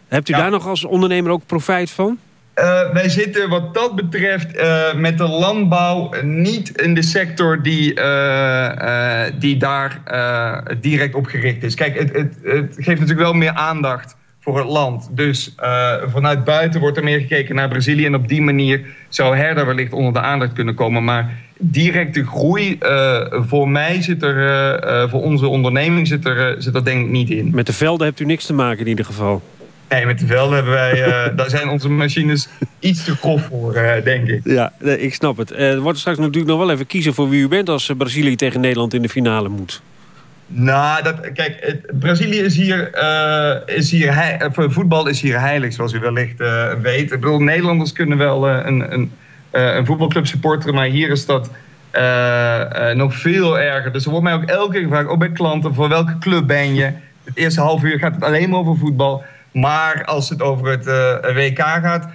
Hebt u ja. daar nog als ondernemer ook profijt van? Uh, wij zitten wat dat betreft uh, met de landbouw niet in de sector die, uh, die daar direct op gericht is. Kijk, het, het, het geeft natuurlijk wel meer aandacht voor het land. Dus uh, vanuit buiten wordt er meer gekeken naar Brazilië. En op die manier zou Herder wellicht onder de aandacht kunnen komen. Maar directe groei, uh, voor mij zit er, uh, voor onze onderneming zit er, zit er denk ik niet in. Met de velden hebt u niks te maken in ieder geval. Nee, met de velden hebben wij, daar zijn onze machines iets te grof voor, denk ik. Ja, nee, ik snap het. Er wordt straks natuurlijk nog wel even kiezen voor wie u bent als Brazilië tegen Nederland in de finale moet. Nou, dat, kijk, Brazilië is hier, uh, is hier hei, voetbal is hier heilig, zoals u wellicht uh, weet. Ik bedoel, Nederlanders kunnen wel een, een, voetbalclub supporteren, maar hier is dat nog veel erger. Dus er wordt mij ook elke keer gevraagd, ook bij klanten, voor welke club ben je? Het eerste half uur gaat het alleen maar over voetbal. Maar als het over het WK gaat,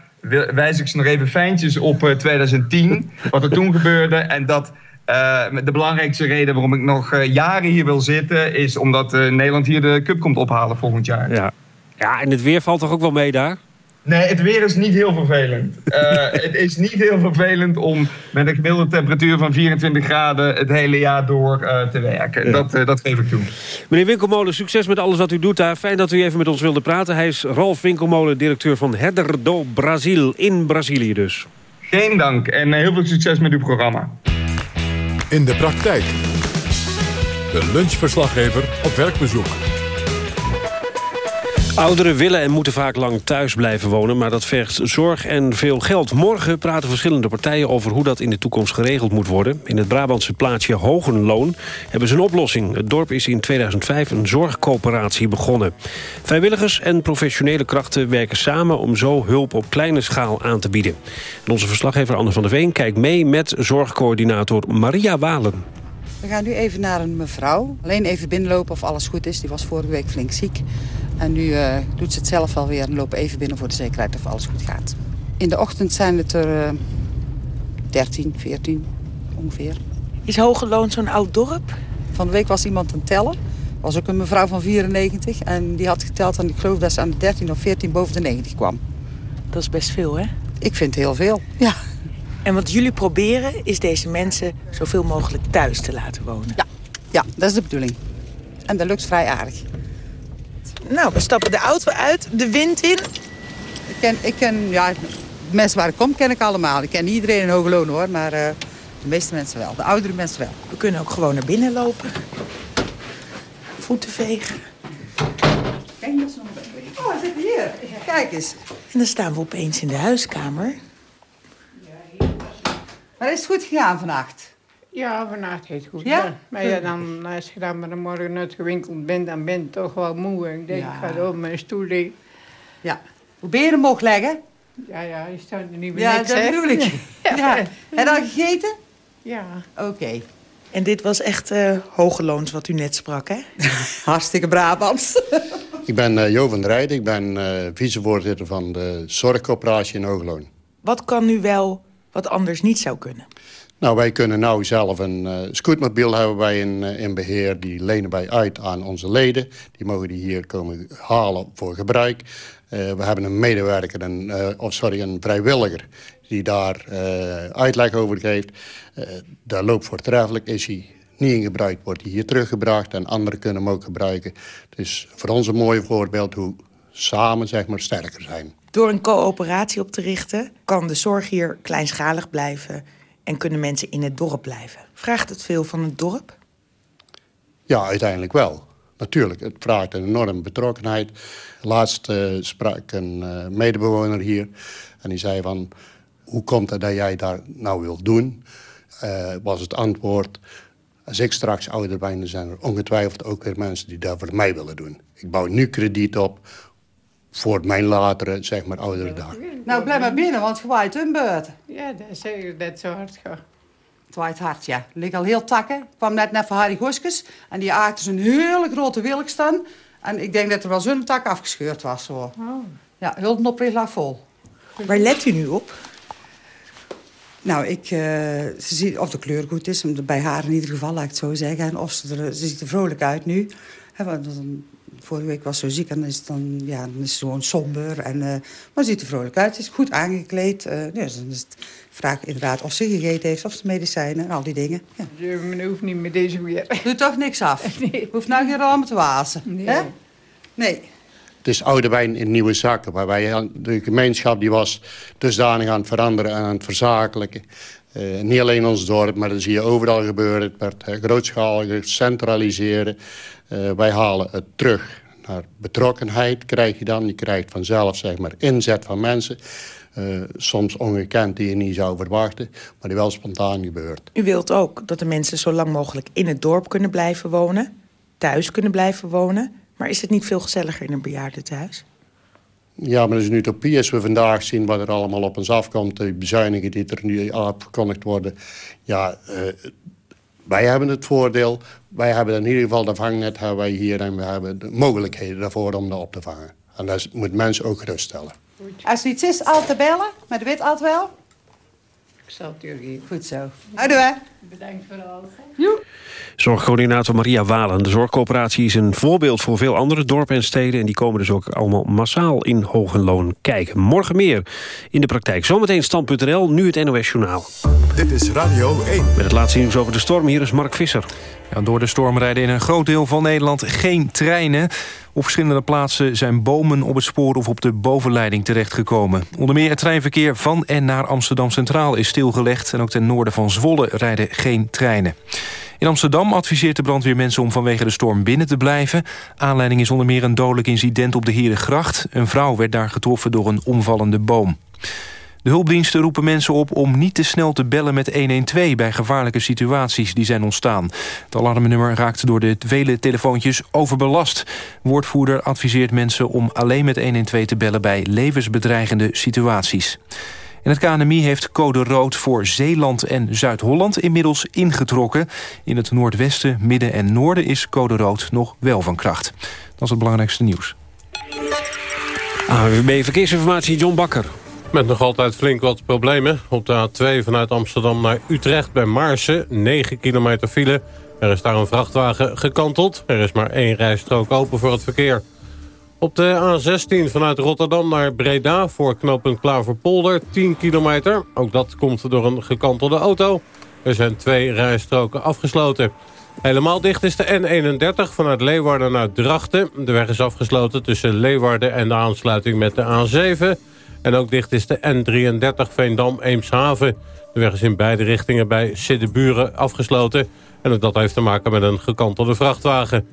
wijs ik ze nog even fijntjes op 2010, wat er toen gebeurde. En dat uh, de belangrijkste reden waarom ik nog uh, jaren hier wil zitten... is omdat uh, Nederland hier de cup komt ophalen volgend jaar. Ja. ja, en het weer valt toch ook wel mee daar? Nee, het weer is niet heel vervelend. het is niet heel vervelend om met een gemiddelde temperatuur van 24 graden... het hele jaar door te werken. Ja. Dat, dat geef ik toe. Meneer Winkelmolen, succes met alles wat u doet daar. Fijn dat u even met ons wilde praten. Hij is Ralf Winkelmolen, directeur van Herder do Brasil in Brazilië dus. Geen dank en heel veel succes met uw programma. In de praktijk. De lunchverslaggever op werkbezoek. Ouderen willen en moeten vaak lang thuis blijven wonen... maar dat vergt zorg en veel geld. Morgen praten verschillende partijen over hoe dat in de toekomst geregeld moet worden. In het Brabantse plaatsje Hogenloon hebben ze een oplossing. Het dorp is in 2005 een zorgcoöperatie begonnen. Vrijwilligers en professionele krachten werken samen... om zo hulp op kleine schaal aan te bieden. En onze verslaggever Anne van der Veen kijkt mee met zorgcoördinator Maria Walen. We gaan nu even naar een mevrouw. Alleen even binnenlopen of alles goed is. Die was vorige week flink ziek. En nu uh, doet ze het zelf alweer en lopen even binnen voor de zekerheid of alles goed gaat. In de ochtend zijn het er uh, 13, 14 ongeveer. Is Hogeloon zo'n oud dorp? Van de week was iemand aan het tellen. was ook een mevrouw van 94 en die had geteld en ik geloof dat ze aan de 13 of 14 boven de 90 kwam. Dat is best veel, hè? Ik vind heel veel, ja. En wat jullie proberen is deze mensen zoveel mogelijk thuis te laten wonen? Ja, ja dat is de bedoeling. En dat lukt vrij aardig. Nou, we stappen de auto uit, de wind in. Ik ken, ik ken ja, de mensen waar ik kom ken ik allemaal. Ik ken niet iedereen in hoge loon hoor, maar uh, de meeste mensen wel. De oudere mensen wel. We kunnen ook gewoon naar binnen lopen. Voeten vegen. Kijk, dat is nog een Oh, we zitten hier. Kijk eens. En dan staan we opeens in de huiskamer. Maar is het goed gegaan vannacht? Ja, vannacht heeft het goed Ja? gedaan. Maar ja, dan, als je dan maar morgen uitgewinkeld bent, dan ben je toch wel moe. En ik denk, Ja. ik ga op mijn stoel liggen. Ja. Hoe ben je er mocht leggen? Ja, ja, je staat er niet meer Ja, niks, dat bedoel ik. Ja. Heb je al gegeten? Ja. Oké. En dit was echt eh hoge loons wat u net sprak, hè? Hartstikke Brabants. Ik ben eh Jo van der Rijden. Ik ben eh, vicevoorzitter van de zorgcoöperatie in Hoogloon. Wat kan nu wel wat anders niet zou kunnen? Nou, wij kunnen nou zelf een eh scootmobiel hebben wij in, eh, in beheer. Die lenen wij uit aan onze leden. Die mogen die hier komen halen voor gebruik. Eh, we hebben een medewerker, een, of sorry, een vrijwilliger... die daar uitleg over geeft. Dat loopt voortreffelijk. Is hij niet in gebruik, wordt hij hier teruggebracht... en anderen kunnen hem ook gebruiken. Is voor ons een mooi voorbeeld hoe samen zeg maar, sterker zijn. Door een coöperatie op te richten kan de zorg hier kleinschalig blijven... en kunnen mensen in het dorp blijven. Vraagt het veel van het dorp? Ja, uiteindelijk wel. Natuurlijk, het vraagt een enorme betrokkenheid. Laatst eh, sprak een eh, medebewoner hier en die zei van... hoe komt het dat jij daar nou wilt doen? Eh, was het antwoord... als ik straks ouder ben, dan zijn er ongetwijfeld ook weer mensen die dat voor mij willen doen. Ik bouw nu krediet op voor mijn latere, zeg maar, oudere dag. Nou, blijf maar binnen, want het waait een beurt. Ja, dat is zeker dat zo hard. Het waait hard, ja. Er liggen al heel takken. Ik kwam net naar van Harry Goskes. En die achter een hele grote wilk staan. En ik denk dat er wel zo'n tak afgescheurd was. Zo. Ja, heel de nopper lag vol. Waar let u nu op? Nou, ik, eh, ze ziet of de kleur goed is. Bij haar in ieder geval, laat ik het zo zeggen. En of ze, er, ze ziet er vrolijk uit nu. Hè, want dan, vorige week was ze ziek en dan is het, dan, ja, dan is ze gewoon somber. En, eh, maar ze ziet er vrolijk uit. Ze is goed aangekleed. eh, dus dan is het vraag inderdaad of ze gegeten heeft, of ze medicijnen en al die dingen. Ja. Men hoeft niet met deze weer. Doe toch niks af. Nee. Hoeft nou geen ramen te wasen. Nee. Hè? Nee. Het is oude wijn in nieuwe zakken. Maar wij, de gemeenschap die was dusdanig aan het veranderen en aan het verzakelijken. Eh, niet alleen ons dorp, maar dat zie je overal gebeuren. Het werd grootschaliger, centraliseren. Wij halen het terug naar betrokkenheid krijg je dan. Je krijgt vanzelf zeg maar, inzet van mensen. Eh, soms ongekend die je niet zou verwachten, maar die wel spontaan gebeurt. U wilt ook dat de mensen zo lang mogelijk in het dorp kunnen blijven wonen. Thuis kunnen blijven wonen. Maar is het niet veel gezelliger in een bejaardentehuis? Ja, maar dat is een utopie als we vandaag zien wat er allemaal op ons afkomt. De bezuinigingen die er nu afgekondigd worden. Ja, eh, wij hebben het voordeel. Wij hebben in ieder geval de vangnet wij hier en we hebben de mogelijkheden daarvoor om dat op te vangen. En dat moet mensen ook geruststellen. Als er iets is, altijd bellen. Maar dat weet altijd wel. Ik zal het geven. Goed zo. Houdoe. Bedankt voor alles. Zorgcoördinator Maria Walen. De zorgcoöperatie is een voorbeeld voor veel andere dorpen en steden... en die komen dus ook allemaal massaal in Hogenloon kijken. Morgen meer in de praktijk. Zometeen stand.nl, nu het NOS Journaal. Dit is Radio 1. Met het laatste nieuws over de storm, hier is Mark Visser. Door de storm rijden in een groot deel van Nederland geen treinen. Op verschillende plaatsen zijn bomen op het spoor of op de bovenleiding terechtgekomen. Onder meer het treinverkeer van en naar Amsterdam Centraal is stilgelegd... en ook ten noorden van Zwolle rijden geen treinen. In Amsterdam adviseert de brandweer mensen om vanwege de storm binnen te blijven. Aanleiding is onder meer een dodelijk incident op de Herengracht. Een vrouw werd daar getroffen door een omvallende boom. De hulpdiensten roepen mensen op om niet te snel te bellen met 112... bij gevaarlijke situaties die zijn ontstaan. Het alarmnummer raakt door de vele telefoontjes overbelast. Woordvoerder adviseert mensen om alleen met 112 te bellen... bij levensbedreigende situaties. En het KNMI heeft code rood voor Zeeland en Zuid-Holland inmiddels ingetrokken. In het noordwesten, midden en noorden is code rood nog wel van kracht. Dat is het belangrijkste nieuws. AWB Verkeersinformatie, John Bakker. Met nog altijd flink wat problemen. Op de A2 vanuit Amsterdam naar Utrecht bij Maarsen. 9 kilometer file. Er is daar een vrachtwagen gekanteld. Er is maar één rijstrook open voor het verkeer. Op de A16 vanuit Rotterdam naar Breda voor knooppunt Klaverpolder 10 kilometer. Ook dat komt door een gekantelde auto. Er zijn twee rijstroken afgesloten. Helemaal dicht is de N31 vanuit Leeuwarden naar Drachten. De weg is afgesloten tussen Leeuwarden en de aansluiting met de A7. En ook dicht is de N33 Veendam-Eemshaven. De weg is in beide richtingen bij Siddeburen afgesloten. En dat heeft te maken met een gekantelde vrachtwagen.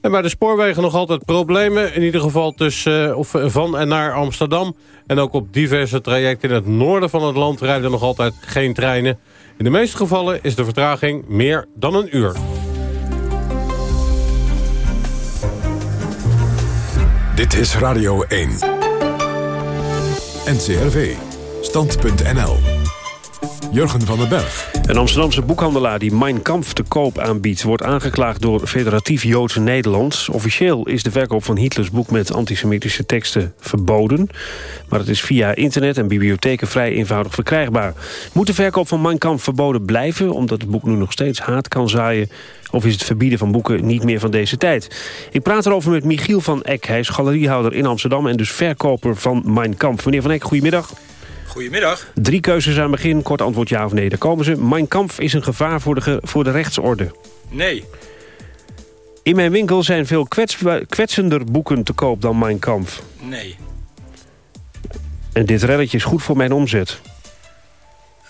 En bij de spoorwegen nog altijd problemen. In ieder geval tussen, of van en naar Amsterdam. En ook op diverse trajecten in het noorden van het land rijden nog altijd geen treinen. In de meeste gevallen is de vertraging meer dan een uur. Dit is Radio 1. NCRV. Stand.nl. Jurgen van den Berg. Een Amsterdamse boekhandelaar die Mein Kampf te koop aanbiedt... wordt aangeklaagd door Federatief Joodse Nederland. Officieel is de verkoop van Hitlers boek met antisemitische teksten verboden. Maar het is via internet en bibliotheken vrij eenvoudig verkrijgbaar. Moet de verkoop van Mein Kampf verboden blijven... omdat het boek nu nog steeds haat kan zaaien... Of is het verbieden van boeken niet meer van deze tijd? Ik praat erover met Michiel van Eck. Hij is galeriehouder in Amsterdam en dus verkoper van Mein Kampf. Meneer van Eck, goedemiddag. Goedemiddag. Drie keuzes aan het begin, kort antwoord ja of nee. Daar komen ze. Mein Kampf is een gevaar voor de, voor de rechtsorde. Nee. In mijn winkel zijn veel kwets, kwetsender boeken te koop dan Mein Kampf. Nee. En dit relletje is goed voor mijn omzet.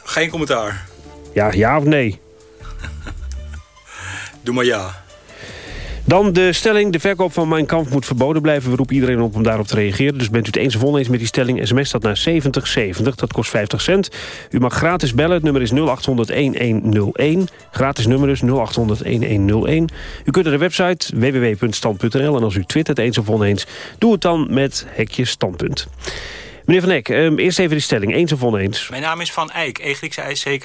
Geen commentaar. Ja, ja of nee? Doe maar ja. Dan de stelling, de verkoop van Mein Kampf moet verboden blijven. We roepen iedereen op om daarop te reageren. Dus bent u het eens of oneens met die stelling, sms dat naar 7070. Dat kost 50 cent. U mag gratis bellen, het nummer is 0800-1101. Gratis nummer dus 0800-1101. U kunt naar de website www.stand.nl. En als u twittert eens of oneens, doe het dan met hekje standpunt. Meneer Van Eck, um, eerst even de stelling, eens of oneens. Mijn naam is Van Eyck, Eglikse ICK.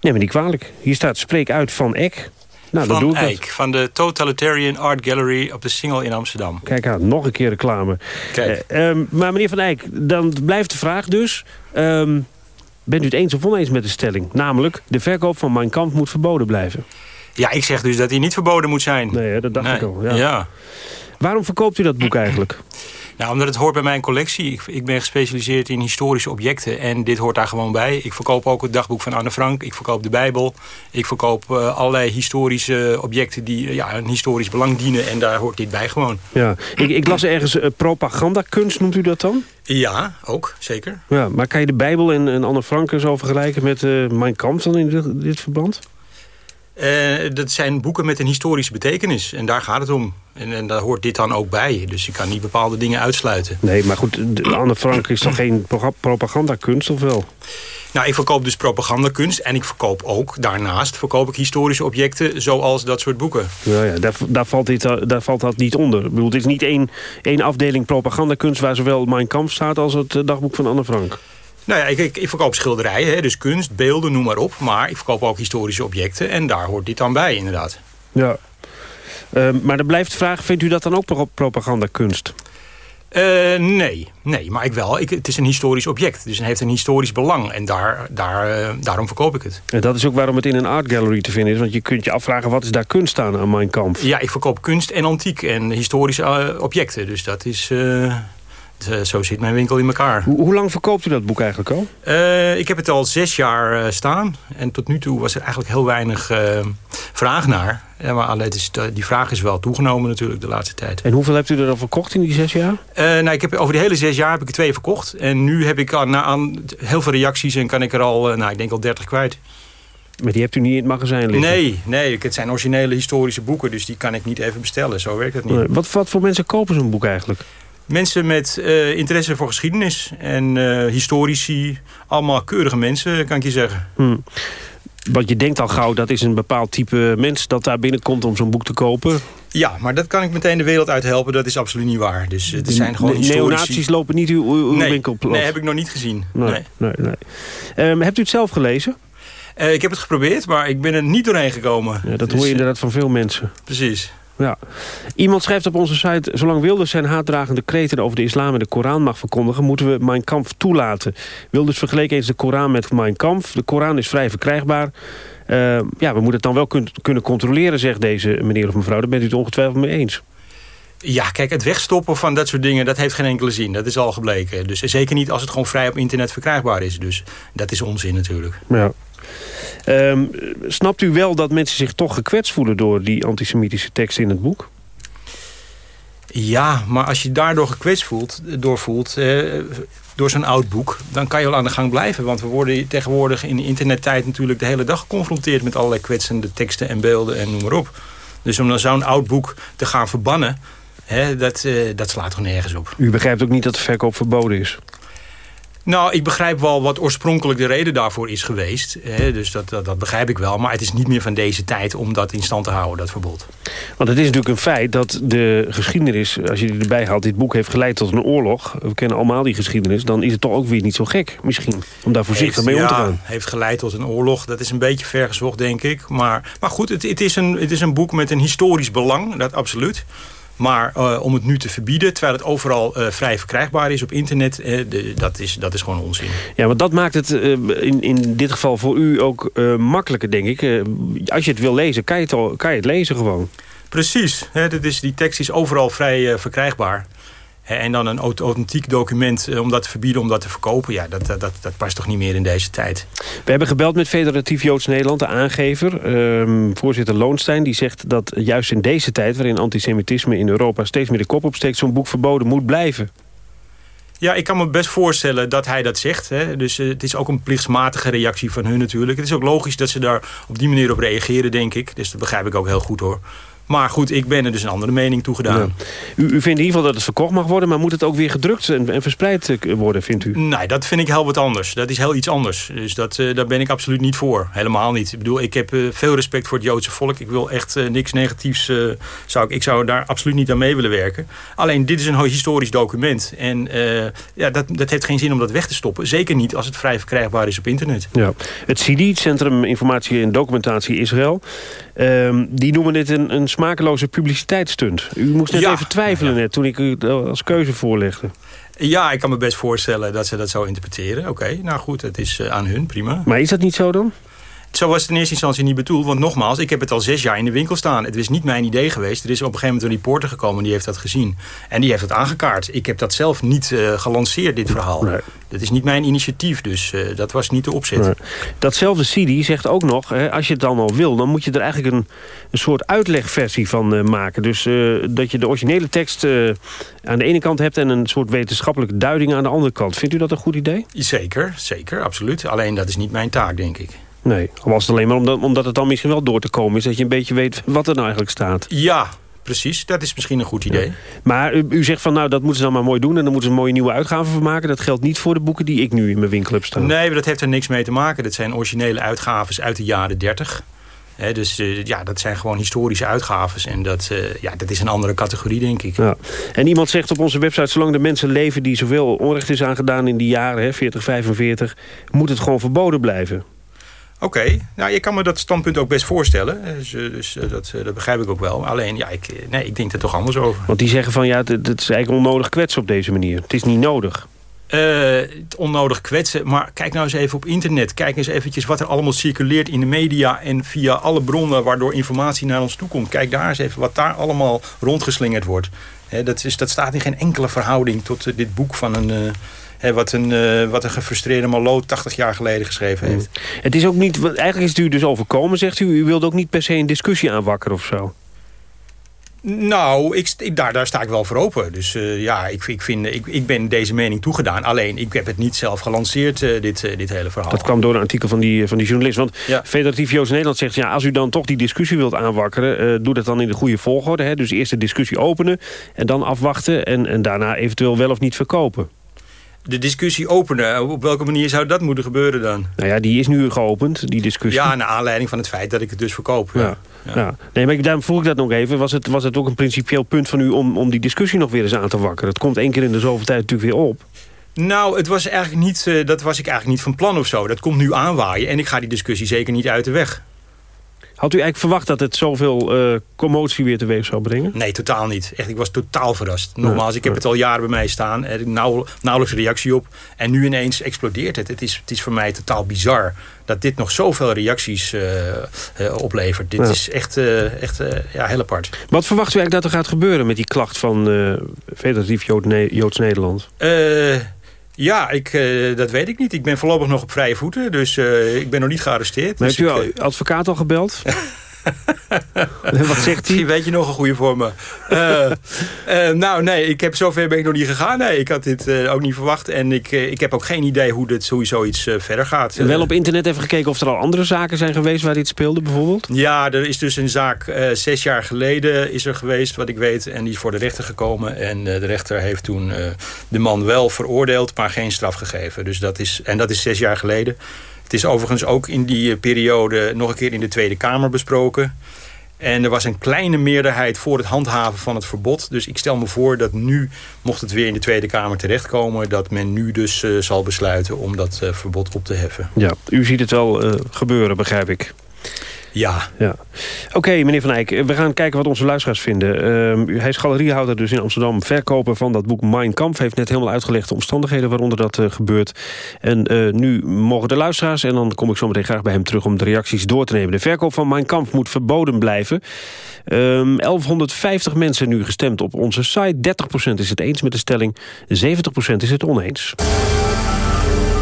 Neem me niet kwalijk. Hier staat spreek uit Van Eck. Nou, van doe ik van de Totalitarian Art Gallery op de Singel in Amsterdam. Kijk aan, nog een keer reclame. Kijk. Uh, um, maar meneer Van Eyck, dan blijft de vraag dus... Um, bent u het eens of oneens met de stelling? Namelijk, de verkoop van Mein Kampf moet verboden blijven. Ja, ik zeg dus dat hij niet verboden moet zijn. Nee, dat dacht nee. ik al. Ja. ja. Waarom verkoopt u dat boek eigenlijk? Nou, omdat het hoort bij mijn collectie. Ik, ik, ben gespecialiseerd in historische objecten. En dit hoort daar gewoon bij. Ik verkoop ook het dagboek van Anne Frank. Ik verkoop de Bijbel. Ik verkoop uh, allerlei historische objecten die uh, ja, een historisch belang dienen. En daar hoort dit bij gewoon. Ja, ik, ik las ergens uh, propagandakunst, noemt u dat dan? Ja, ook, zeker. Ja, maar kan je de Bijbel en, en Anne Frank zo vergelijken met Mijn Kampf dan in dit, dit verband? Uh, dat zijn boeken met een historische betekenis. En daar gaat het om. En, en, daar hoort dit dan ook bij. Dus je kan niet bepaalde dingen uitsluiten. Nee, maar goed, Anne Frank is toch geen propagandakunst, of wel? Nou, ik verkoop dus propagandakunst. En ik verkoop ook, daarnaast, verkoop ik historische objecten... zoals dat soort boeken. Ja, ja daar, daar, valt dit, daar valt dat niet onder. Ik bedoel, het is niet één, één afdeling propagandakunst... waar zowel Mein Kampf staat als het dagboek van Anne Frank. Nou ja, ik, ik, ik verkoop schilderijen, hè, dus kunst, beelden, noem maar op. Maar ik verkoop ook historische objecten en daar hoort dit dan bij, inderdaad. Ja. Uh, maar er blijft de vraag, vindt u dat dan ook pro propagandakunst? Uh, nee, nee, maar ik wel. Ik, het is een historisch object, dus het heeft een historisch belang. En daar, daar, uh, daarom verkoop ik het. En dat is ook waarom het in een art gallery te vinden is. Want je kunt je afvragen, wat is daar kunst aan aan Mein Kampf? Ja, ik verkoop kunst en antiek en historische uh, objecten. Dus dat is... Uh, zo zit mijn winkel in elkaar. Hoe, hoe lang verkoopt u dat boek eigenlijk al? Uh, ik heb het al zes jaar uh, staan. En tot nu toe was er eigenlijk heel weinig vraag naar. Ja, maar alleen, die vraag is wel toegenomen natuurlijk de laatste tijd. En hoeveel hebt u er al verkocht in die zes jaar? nou, ik heb, over de hele zes jaar heb ik er twee verkocht. En nu heb ik aan, aan heel veel reacties en kan ik er al, nou, ik denk al dertig kwijt. Maar die hebt u niet in het magazijn liggen? Nee, nee, het zijn originele historische boeken... dus die kan ik niet even bestellen. Zo werkt het niet. Nee. Wat, wat voor mensen kopen zo'n boek eigenlijk? Mensen met uh, interesse voor geschiedenis en uh, historici. Allemaal keurige mensen, kan ik je zeggen. Hmm. Want je denkt al gauw, dat is een bepaald type mens... dat daar binnenkomt om zo'n boek te kopen. Ja, maar dat kan ik meteen de wereld uit helpen. Dat is absoluut niet waar. Dus het zijn gewoon historici... Lopen niet uw, uw nee, winkel. Nee, heb ik nog niet gezien. Nee, nee. nee, nee. Um, hebt u het zelf gelezen? Uh, ik heb het geprobeerd, maar ik ben er niet doorheen gekomen. Ja, dat dus, hoor je inderdaad van veel mensen. Precies. Ja. Iemand schrijft op onze site... zolang Wilders zijn haatdragende kreten over de islam en de Koran mag verkondigen... moeten we Mein Kampf toelaten. Wilders vergeleek eens de Koran met Mein Kampf. De Koran is vrij verkrijgbaar. Uh, ja, we moeten het dan wel kun kunnen controleren, zegt deze meneer of mevrouw. Daar bent u het ongetwijfeld mee eens. Ja, kijk, het wegstoppen van dat soort dingen, dat heeft geen enkele zin. Dat is al gebleken. Dus zeker niet als het gewoon vrij op internet verkrijgbaar is. Dus dat is onzin natuurlijk. Ja. Um, snapt u wel dat mensen zich toch gekwetst voelen... door die antisemitische teksten in het boek? Ja, maar als je daardoor gekwetst voelt, doorvoelt... Eh, door zo'n oud boek, dan kan je wel aan de gang blijven. Want we worden tegenwoordig in de internettijd natuurlijk de hele dag geconfronteerd... met allerlei kwetsende teksten en beelden en noem maar op. Dus om dan zo'n oud boek te gaan verbannen... Hè, dat, uh, dat slaat toch nergens op. U begrijpt ook niet dat de verkoop verboden is? Nou, ik begrijp wel wat oorspronkelijk de reden daarvoor is geweest. Hè, dus dat, dat, dat, begrijp ik wel. Maar het is niet meer van deze tijd om dat in stand te houden, dat verbod. Want het is natuurlijk een feit dat de geschiedenis, als je die erbij haalt... dit boek heeft geleid tot een oorlog. We kennen allemaal die geschiedenis. Dan is het toch ook weer niet zo gek, misschien, om daar voorzichtig mee om te gaan. heeft geleid tot een oorlog. Dat is een beetje vergezocht, denk ik. Maar, maar goed, het, het, is een, het is een boek met een historisch belang, dat absoluut. Maar uh, om het nu te verbieden, terwijl het overal uh, vrij verkrijgbaar is op internet... Uh, de, dat, is, dat is gewoon onzin. Ja, want dat maakt het in, in dit geval voor u ook makkelijker, denk ik. als je het wil lezen, kan je het, al, kan je het lezen gewoon. Precies. Hè, dat is, die tekst is overal vrij verkrijgbaar. En dan een authentiek document om dat te verbieden, om dat te verkopen. Ja, dat, dat, dat past toch niet meer in deze tijd. We hebben gebeld met Federatief Joods Nederland, de aangever. Um, voorzitter Loonstein, die zegt dat juist in deze tijd... waarin antisemitisme in Europa steeds meer de kop opsteekt... zo'n boek verboden moet blijven. Ja, ik kan me best voorstellen dat hij dat zegt. Hè. Dus uh, het is ook een plichtsmatige reactie van hun natuurlijk. Het is ook logisch dat ze daar op die manier op reageren, denk ik. Dus dat begrijp ik ook heel goed hoor. Maar goed, ik ben er dus een andere mening toe gedaan. Ja. U, u, vindt in ieder geval dat het verkocht mag worden... maar moet het ook weer gedrukt en, en verspreid eh, worden, vindt u? Nee, dat vind ik heel wat anders. Dat is heel iets anders. Dus dat, uh, daar ben ik absoluut niet voor. Helemaal niet. Ik bedoel, ik heb uh, veel respect voor het Joodse volk. Ik wil echt niks negatiefs... zou ik, ik zou daar absoluut niet aan mee willen werken. Alleen, dit is een historisch document. En ja, dat, dat heeft geen zin om dat weg te stoppen. Zeker niet als het vrij verkrijgbaar is op internet. Ja. Het CIDI, Centrum Informatie en Documentatie Israël... Um, die noemen dit een, een smakeloze publiciteitsstunt. U moest net ja. even twijfelen net toen ik u als keuze voorlegde. Ja, ik kan me best voorstellen dat ze dat zo interpreteren. Oké, okay, nou goed, het is uh, aan hun, prima. Maar is dat niet zo dan? Zo was het in eerste instantie niet bedoeld. Want nogmaals, ik heb het al zes jaar in de winkel staan. Het is niet mijn idee geweest. Er is op een gegeven moment een reporter gekomen die heeft dat gezien. En die heeft het aangekaart. Ik heb dat zelf niet uh, gelanceerd, dit verhaal. Nee. Dat is niet mijn initiatief, dus uh, dat was niet de opzet. Nee. Datzelfde CD zegt ook nog, hè, als je het dan al wil... dan moet je er eigenlijk een, een soort uitlegversie van uh, maken. Dus dat je de originele tekst aan de ene kant hebt... en een soort wetenschappelijke duiding aan de andere kant. Vindt u dat een goed idee? Zeker, zeker, absoluut. Alleen dat is niet mijn taak, denk ik. Nee, al was het alleen maar omdat, omdat het dan misschien wel door te komen is... dat je een beetje weet wat er nou eigenlijk staat. Ja, precies. Dat is misschien een goed idee. Ja. Maar u, u, zegt van nou, dat moeten ze dan maar mooi doen... en dan moeten ze een mooie nieuwe uitgave van maken. Dat geldt niet voor de boeken die ik nu in mijn winkel heb staan. Nee, dat heeft er niks mee te maken. Dat zijn originele uitgaves uit de jaren 30. He, dus uh, ja, dat zijn gewoon historische uitgaves. En dat, uh, ja, dat is een andere categorie, denk ik. Ja. En iemand zegt op onze website... zolang de mensen leven die zoveel onrecht is aangedaan in die jaren... Hè, 40, 45, moet het gewoon verboden blijven. Oké, okay. nou, je kan me dat standpunt ook best voorstellen. Dus, dus dat, dat, begrijp ik ook wel. Alleen, ja, ik, nee, ik denk er toch anders over. Want die zeggen van, ja, het, is eigenlijk onnodig kwetsen op deze manier. Het is niet nodig. Uh, het onnodig kwetsen. Maar kijk nou eens even op internet. Kijk eens eventjes wat er allemaal circuleert in de media... en via alle bronnen waardoor informatie naar ons toe komt. Kijk daar eens even wat daar allemaal rondgeslingerd wordt. He, dat, is, dat staat in geen enkele verhouding tot uh, dit boek van een... Uh, Wat, een, uh, wat een gefrustreerde Malot 80 jaar geleden geschreven heeft. Mm. Het is ook niet, eigenlijk is het u dus overkomen, zegt u. U wilde ook niet per se een discussie aanwakkeren of zo. Nou, ik, daar, daar sta ik wel voor open. Dus uh, ja, ik, ik, vind, ik, ik ben deze mening toegedaan. Alleen, ik heb het niet zelf gelanceerd, uh, dit, uh, dit hele verhaal. Dat kwam door een artikel van die, van die journalist. Want ja. Federatief Joods Nederland zegt... ja, als u dan toch die discussie wilt aanwakkeren... doe dat dan in de goede volgorde. Hè? Dus eerst de discussie openen en dan afwachten... en, en daarna eventueel wel of niet verkopen de discussie openen. Op welke manier zou dat moeten gebeuren dan? Nou ja, die is nu geopend, die discussie. Ja, naar aanleiding van het feit dat ik het dus verkoop. Ja. ja. Nee, maar daarom vroeg ik dat nog even. Was het, was het ook een principieel punt van u om, om die discussie nog weer eens aan te wakkeren? Het komt één keer in de zoveel tijd natuurlijk weer op. Nou, het was eigenlijk niet, uh, dat was ik eigenlijk niet van plan of zo. Dat komt nu aanwaaien en ik ga die discussie zeker niet uit de weg. Had u eigenlijk verwacht dat het zoveel uh, commotie weer teweeg zou brengen? Nee, totaal niet. Echt, ik was totaal verrast. Nogmaals, ik heb het al jaren bij mij staan. Er nauw, nauwelijks reactie op. En nu ineens explodeert het. Het is, het is voor mij totaal bizar dat dit nog zoveel reacties uh, uh, oplevert. Dit is echt, echt ja, heel apart. Wat verwacht u eigenlijk dat er gaat gebeuren met die klacht van Federatief Joods Nederland? Ja, ik, uh, dat weet ik niet. Ik ben voorlopig nog op vrije voeten, dus uh, ik ben nog niet gearresteerd. Maar dus heeft u ik, uh, advocaat al gebeld? Wat zegt hij? Weet je nog een goede voor me. Uh, uh, nou, nee, ik heb zover ben ik nog niet gegaan. Nee, ik had dit uh, ook niet verwacht. En ik, ik heb ook geen idee hoe dit sowieso iets verder gaat. En wel op internet even gekeken of er al andere zaken zijn geweest waar dit speelde bijvoorbeeld? Ja, er is dus een zaak zes jaar geleden is er geweest, wat ik weet. En die is voor de rechter gekomen. En de rechter heeft toen de man wel veroordeeld, maar geen straf gegeven. Dus dat is, en dat is zes jaar geleden. Het is overigens ook in die periode nog een keer in de Tweede Kamer besproken. En er was een kleine meerderheid voor het handhaven van het verbod. Dus ik stel me voor dat nu, mocht het weer in de Tweede Kamer terechtkomen... dat men nu dus uh, zal besluiten om dat uh, verbod op te heffen. Ja, u ziet het wel gebeuren, begrijp ik. Ja. ja. Oké, okay, meneer Van Eyck, we gaan kijken wat onze luisteraars vinden. Uh, hij is galeriehouder dus in Amsterdam. Verkoper van dat boek Mein Kampf heeft net helemaal uitgelegd... de omstandigheden waaronder dat uh, gebeurt. En uh, nu mogen de luisteraars, en dan kom ik zo meteen graag bij hem terug... om de reacties door te nemen. De verkoop van Mein Kampf moet verboden blijven. Um, 1150 mensen nu gestemd op onze site. 30% is het eens met de stelling, 70% is het oneens.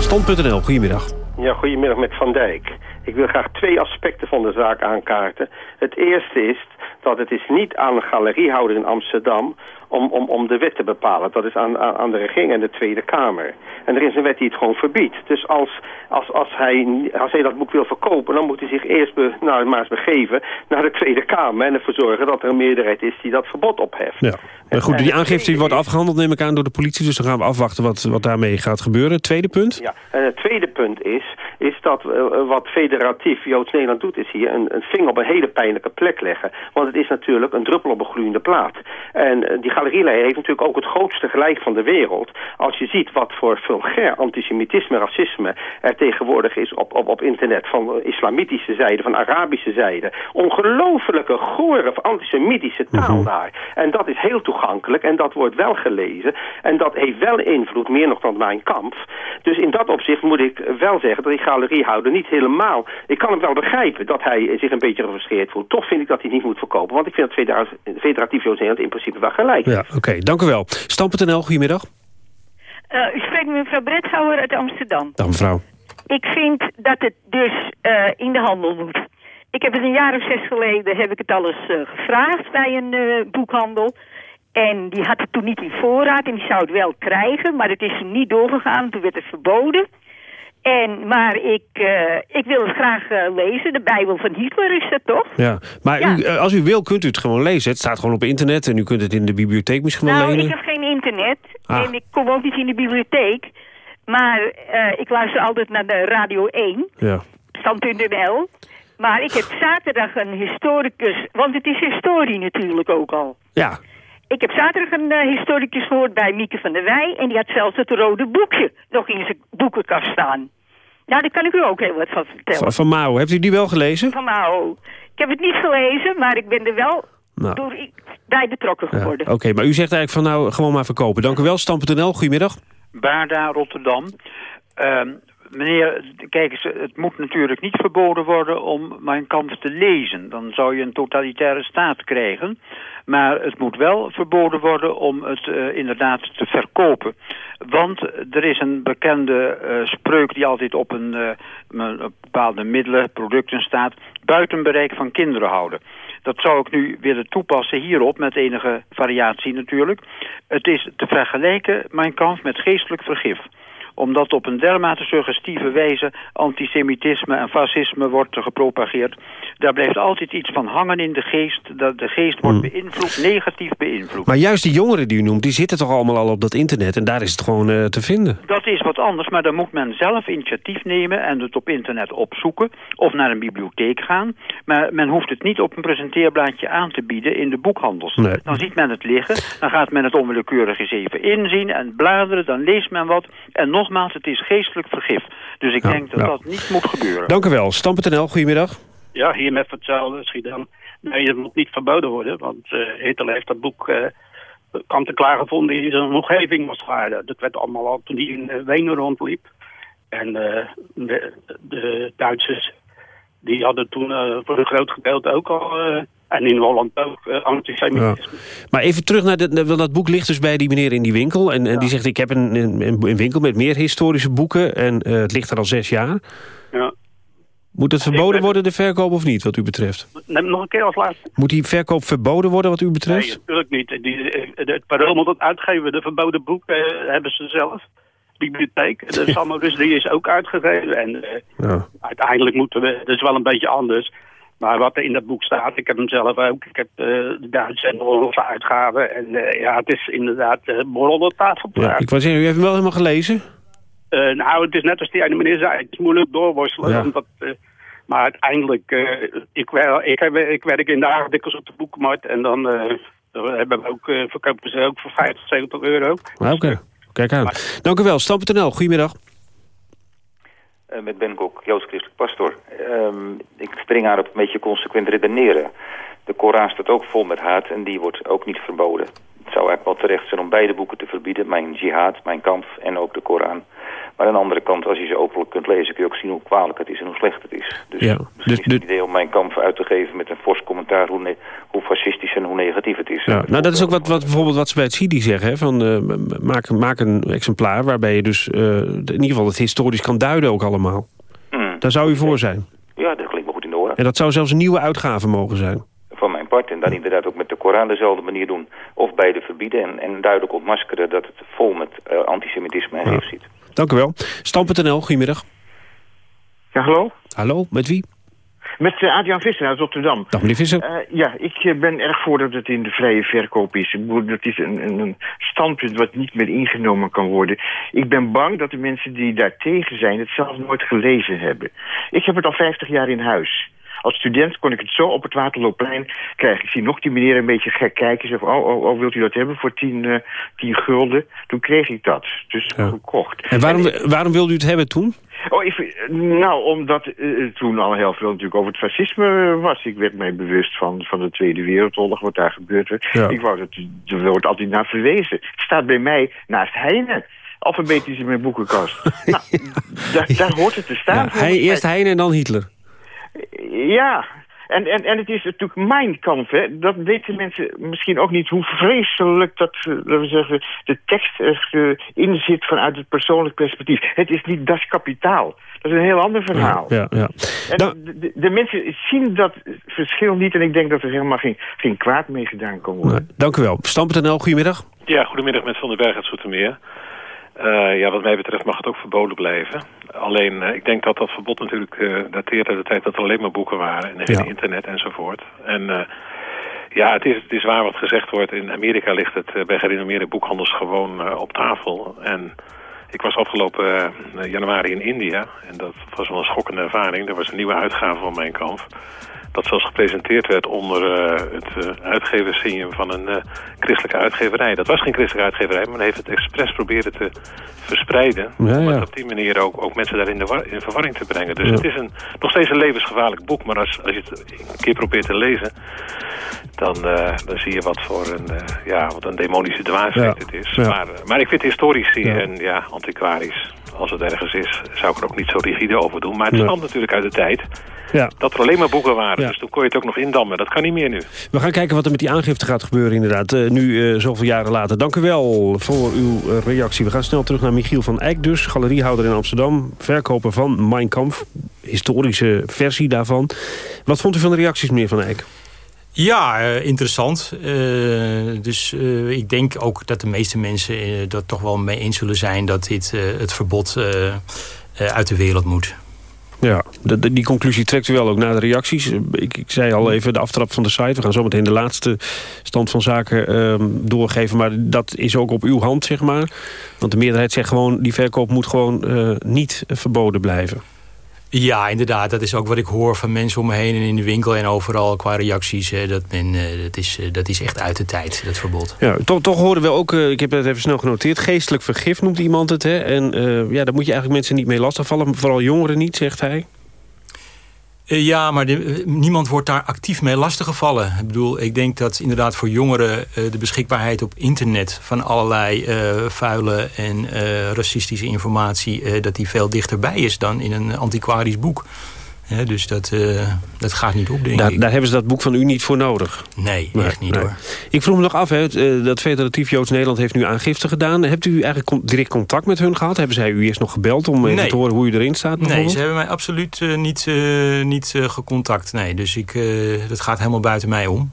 Stand.nl, goedemiddag. Ja, goedemiddag met Van Dijk. Ik wil graag twee aspecten van de zaak aankaarten. Het eerste is dat het is niet aan de galeriehouder in Amsterdam om, om, om de wet te bepalen. Dat is aan, aan de regering en de Tweede Kamer. En er is een wet die het gewoon verbiedt. Dus als, als, als, hij, als hij dat boek wil verkopen, dan moet hij zich eerst be, nou, maar eens begeven naar de Tweede Kamer. En ervoor zorgen dat er een meerderheid is die dat verbod opheft. Ja. Maar goed, die aangifte wordt afgehandeld, neem ik aan, door de politie. Dus dan gaan we afwachten wat, wat daarmee gaat gebeuren. Tweede punt? Ja, en het tweede punt is, is dat uh, wat federatief Joods-Nederland doet... is hier een, een vinger op een hele pijnlijke plek leggen. Want het is natuurlijk een druppel op een gloeiende plaat. En uh, die galerieleider heeft natuurlijk ook het grootste gelijk van de wereld. Als je ziet wat voor vulgair antisemitisme, racisme er tegenwoordig is op, op, op internet... van islamitische zijde, van Arabische zijde. Ongelofelijke, gore, antisemitische taal -hmm. daar. En dat is heel toegankelijk en dat wordt wel gelezen. En dat heeft wel invloed, meer nog dan mijn kamp. Dus in dat opzicht moet ik wel zeggen dat die galeriehouder niet helemaal... Ik kan hem wel begrijpen dat hij zich een beetje gefrustreerd voelt. Toch vind ik dat hij niet moet verkopen. Want ik vind dat federatief Joods-Nederland in principe wel gelijk Ja, oké. Okay, dank u wel. Stam.nl, goedemiddag. Uh, u spreekt met mevrouw Bredgouwer uit Amsterdam. Dag mevrouw. Ik vind dat het dus uh, in de handel moet. Ik heb het een jaar of zes geleden heb ik het alles uh, gevraagd bij een boekhandel. En die had het toen niet in voorraad en die zou het wel krijgen, maar het is niet doorgegaan. Toen werd het verboden. En, maar ik, uh, ik wil het graag uh, lezen. De Bijbel van Hitler is dat toch? Ja, maar ja. U, uh, als u wil kunt u het gewoon lezen. Het staat gewoon op internet en u kunt het in de bibliotheek misschien nou, wel lenen. Nou, ik heb geen internet ah. en ik kom ook niet in de bibliotheek. Maar ik luister altijd naar de Radio 1, ja. stand.nl. Maar ik heb zaterdag een historicus, want het is historie natuurlijk ook al. Ja. Ik heb zaterdag een uh, historicus gehoord bij Mieke van der Wij... en die had zelfs het rode boekje nog in zijn boekenkast staan. Nou, daar kan ik u ook heel wat van vertellen. Van, van Mao, heeft u die wel gelezen? Van Mao. Ik heb het niet gelezen, maar ik ben er wel nou. door bij betrokken geworden. Ja, Oké, okay, maar u zegt eigenlijk van nou gewoon maar verkopen. Dank u wel, Stam.nl, goedemiddag. Baarda, Rotterdam. Uh, meneer, kijk eens, het moet natuurlijk niet verboden worden om Mijn Kamp te lezen. Dan zou je een totalitaire staat krijgen. Maar het moet wel verboden worden om het uh, inderdaad te verkopen. Want er is een bekende uh, spreuk die altijd op een, een bepaalde middelen, producten staat... buiten bereik van kinderen houden. Dat zou ik nu willen toepassen hierop, met enige variatie natuurlijk. Het is te vergelijken, mijn kamp, met geestelijk vergif omdat op een dermate suggestieve wijze antisemitisme en fascisme wordt gepropageerd. Daar blijft altijd iets van hangen in de geest. Dat de geest wordt Hmm. beïnvloed, negatief beïnvloed. Maar juist die jongeren die u noemt, die zitten toch allemaal al op dat internet... en daar is het gewoon eh, te vinden. Dat is wat anders, maar dan moet men zelf initiatief nemen en het op internet opzoeken of naar een bibliotheek gaan. Maar men hoeft het niet op een presenteerblaadje aan te bieden in de boekhandels. Nee. Dan ziet men het liggen, dan gaat men het onwillekeurig eens even inzien en bladeren, dan leest men wat. En nogmaals, het is geestelijk vergif. Dus ik Ja, denk dat dat niet moet gebeuren. Dank u wel. Stam.nl, goedemiddag. Ja, hier met hetzelfde Schiedam. Nee, het moet niet verboden worden, want eh, Hitler heeft dat boek eh kant-en-klaar gevonden in zijn omgeving het ware. Dat werd allemaal al toen hij in eh, Wenen rondliep. En eh, de, de Duitsers, die hadden toen voor een groot gedeelte ook al, eh, en in Holland ook, eh, antisemitisme. Maar even terug naar dat, want dat boek ligt dus bij die meneer in die winkel. En, en die zegt, ik heb een, een, een winkel met meer historische boeken. En eh, het ligt er al zes jaar. Ja. Moet het verboden worden, de verkoop, of niet, wat u betreft? Neem nog een keer als laatste. Moet die verkoop verboden worden, wat u betreft? Nee, natuurlijk niet. Die, eh, het parool moet het uitgeven. De verboden boeken hebben ze zelf. Bibliotheek. De Samarus die is ook uitgegeven. En Ja. uiteindelijk moeten we... Dat is wel een beetje anders. Maar wat er in dat boek staat, ik heb hem zelf ook. Ik heb eh, de Duitse en de Hollandse uitgave. En eh, ja, het is inderdaad uh, borrel tafel. Ja, ik wou zeggen, u heeft hem wel helemaal gelezen? Nou, het is net als die ene meneer zei. Het is moeilijk doorworstelen. Ja. Omdat, maar uiteindelijk, ik, wer- ik, heb, ik werk in de dikwijls op de boekenmarkt. En dan hebben we ook, verkopen ze ook voor 50, 70 euro. Ah, Oké, kijk aan. Dank u wel. Stam.nl, goedemiddag. Eh, met Ben Kok, Joods Christelijk Pastor. Ehm, ik spring aan op een beetje consequent redeneren. De Koran staat ook vol met haat en die wordt ook niet verboden. Het zou eigenlijk wel terecht zijn om beide boeken te verbieden. Mijn jihad, mijn kamp en ook de Koran. Maar aan de andere kant, als je ze openlijk kunt lezen... kun je ook zien hoe kwalijk het is en hoe slecht het is. Dus Ja, misschien is het idee om mijn kamp uit te geven met een fors commentaar... hoe, hoe fascistisch en hoe negatief het is. Ja, nou, dat is ook wat, wat bijvoorbeeld wat ze bij het CIDI zeggen. Hè, van, eh, maak, maak een exemplaar waarbij je dus eh, in ieder geval het historisch kan duiden ook allemaal. Hmm. Daar zou u voor zijn. Ja, dat klinkt me goed in de oren. En dat zou zelfs een nieuwe uitgave mogen zijn. En dan inderdaad ook met de Koran dezelfde manier doen. Of beide verbieden en, en duidelijk ontmaskeren dat het vol met eh, antisemitisme en gif zit. Dank u wel. Stam.nl, goedemiddag. Ja, hallo? Hallo, met wie? Met uh, Adriaan Visser uit Rotterdam. Dag meneer Visser. Uh, ja, ik uh, ben erg voor dat het in de vrije verkoop is. Ik bedoel, Dat is een, een, een standpunt wat niet meer ingenomen kan worden. Ik ben bang dat de mensen die daar tegen zijn... het zelf nooit gelezen hebben. Ik heb het al 50 jaar in huis. Als student kon ik het zo op het Waterloopplein krijgen. Ik zie nog die meneer een beetje gek kijken. Zeg, oh, oh, oh, wilt u dat hebben voor 10 uh, gulden? Toen kreeg ik dat. Dus ja. gekocht. En waarom, waarom wilde u het hebben toen? Oh, ik, nou, omdat uh, toen al heel veel natuurlijk over het fascisme was. Ik werd mij bewust van, van de Tweede Wereldoorlog, wat daar gebeurd werd. Ja. Ik wou dat, er wordt altijd naar verwezen. Het staat bij mij naast Heine. Alfabetisch in mijn boekenkast. nou, daar, daar, hoort het te staan. Ja, hij, eerst Heine en dan Hitler. Ja, en, en, en het is natuurlijk mijn kamp, hè. Dat weten mensen misschien ook niet hoe vreselijk dat, uh, we zeggen, de tekst er uh, in zit vanuit het persoonlijk perspectief. Het is niet das kapitaal. Dat is een heel ander verhaal. Ja, ja. En de, de, de, mensen zien dat verschil niet en ik denk dat er helemaal geen, geen kwaad mee gedaan kan worden. Nee, dank u wel. Stam.nl, goedemiddag. Ja, goedemiddag met Van der Berg uit Zoetermeer. Uh, ja, wat mij betreft mag het ook verboden blijven. Alleen, uh, ik denk dat dat verbod natuurlijk uh, dateert uit de tijd dat er alleen maar boeken waren. En geen ja. internet enzovoort. En ja, het is, het is waar wat gezegd wordt. In Amerika ligt het bij gerenommeerde boekhandels gewoon op tafel. En ik was afgelopen januari in India. En dat was wel een schokkende ervaring. Er was een nieuwe uitgave van Mijn Kamp dat zelfs gepresenteerd werd onder uh, het uh, uitgeversignum van een uh, christelijke uitgeverij. Dat was geen christelijke uitgeverij, maar men heeft het expres proberen te verspreiden. Ja, om ja. op die manier ook, ook mensen daar in, de war, in verwarring te brengen. Dus ja. het is een, nog steeds een levensgevaarlijk boek, maar als, als je het een keer probeert te lezen, dan, dan zie je wat voor een, ja, wat een demonische dwaasheid het is. Maar, maar ik vind historici en ja, antiquarisch, als het ergens is, zou ik er ook niet zo rigide over doen. Maar het stamt natuurlijk uit de tijd. Ja. Dat er alleen maar boeken waren. Ja. Dus toen kon je het ook nog indammen. Dat kan niet meer nu. We gaan kijken wat er met die aangifte gaat gebeuren inderdaad. Uh, nu uh, zoveel jaren later. Dank u wel voor uw uh, reactie. We gaan snel terug naar Michiel van Eyck dus. Galeriehouder in Amsterdam. Verkoper van Mein Kampf. Historische versie daarvan. Wat vond u van de reacties meneer van Eyck? Ja, interessant. Uh, dus uh, ik denk ook dat de meeste mensen dat toch wel mee eens zullen zijn... dat dit het verbod uit de wereld moet. Ja, de, die conclusie trekt u wel ook naar de reacties. Ik, ik, zei al even de aftrap van de site. We gaan zo meteen de laatste stand van zaken ehm, doorgeven. Maar dat is ook op uw hand, zeg maar. Want de meerderheid zegt gewoon... die verkoop moet gewoon niet verboden blijven. Ja, inderdaad. Dat is ook wat ik hoor van mensen om me heen en in de winkel en overal qua reacties. dat, men, dat, is, dat is echt uit de tijd, dat verbod. Ja, toch, toch horen we ook, ik heb het even snel genoteerd, geestelijk vergif noemt iemand het. Hè? En ja, daar moet je eigenlijk mensen niet mee lastigvallen. Vooral jongeren niet, zegt hij. Eh, ja, maar de, niemand wordt daar actief mee lastiggevallen. Ik bedoel, ik denk dat inderdaad voor jongeren uh, de beschikbaarheid op internet... van allerlei vuile en racistische informatie... dat die veel dichterbij is dan in een antiquarisch boek dus dat, uh, dat gaat niet op, denk daar, ik. Daar hebben ze dat boek van u niet voor nodig. Nee, echt niet hoor. Ik vroeg me nog af, eh, dat Federatief Joods Nederland heeft nu aangifte gedaan. Hebt u eigenlijk direct contact met hun gehad? Hebben zij u eerst nog gebeld om even te horen hoe u erin staat? Nee, ze hebben mij absoluut uh, niet, niet gecontact. Nee, dus ik, dat gaat helemaal buiten mij om.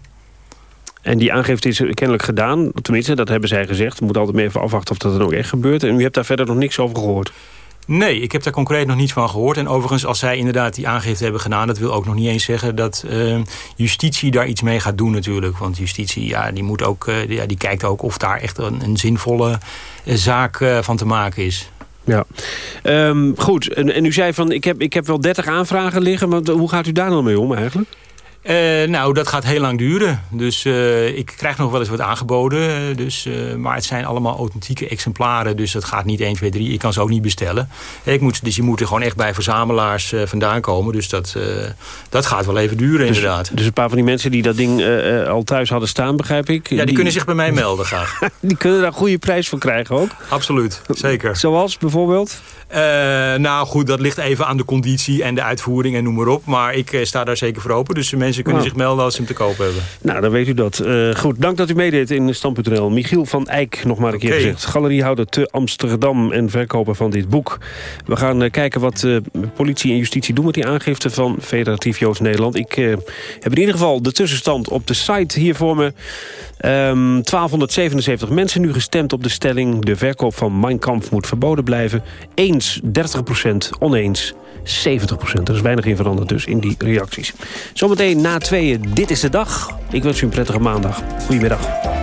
En die aangifte is kennelijk gedaan. Tenminste, dat hebben zij gezegd. We moeten altijd meer even afwachten of dat dan ook echt gebeurt. En u hebt daar verder nog niks over gehoord? Nee, ik heb daar concreet nog niets van gehoord. En overigens, als zij inderdaad die aangifte hebben gedaan... dat wil ook nog niet eens zeggen dat uh, justitie daar iets mee gaat doen natuurlijk. Want justitie, ja, die, moet ook, ja, die kijkt ook of daar echt een, een zinvolle uh, zaak van te maken is. Ja, um, goed. En, en, u zei van, ik heb, ik heb wel 30 aanvragen liggen. Maar hoe gaat u daar dan mee om eigenlijk? Uh, nou, dat gaat heel lang duren. Dus uh, ik krijg nog wel eens wat aangeboden. Dus, uh, maar het zijn allemaal authentieke exemplaren. Dus dat gaat niet 1, 2, 3. Ik kan ze ook niet bestellen. Ik moet, dus je moet er gewoon echt bij verzamelaars vandaan komen. Dus dat, dat gaat wel even duren dus, inderdaad. Dus een paar van die mensen die dat ding al thuis hadden staan, begrijp ik? Ja, die, die kunnen zich bij mij melden graag. die kunnen daar een goede prijs voor krijgen ook? Absoluut, zeker. Zoals bijvoorbeeld? nou goed, dat ligt even aan de conditie en de uitvoering en noem maar op. Maar ik sta daar zeker voor open. Dus de mensen kunnen zich melden als ze hem te koop hebben. Nou, dan weet u dat. Uh, goed, dank dat u meedeed in Stand.nl. Michiel van Eyck, nog maar een keer gezegd. Galeriehouder te Amsterdam en verkoper van dit boek. We gaan uh, kijken wat uh, politie en justitie doen met die aangifte van Federatief Joods Nederland. Ik heb in ieder geval de tussenstand op de site hier voor me. Um, 1277 mensen nu gestemd op de stelling... de verkoop van Mein Kampf moet verboden blijven. Eens 30% oneens 70% Er is weinig in veranderd dus in die reacties. Zometeen na tweeën, dit is de dag. Ik wens u een prettige maandag. Goedemiddag.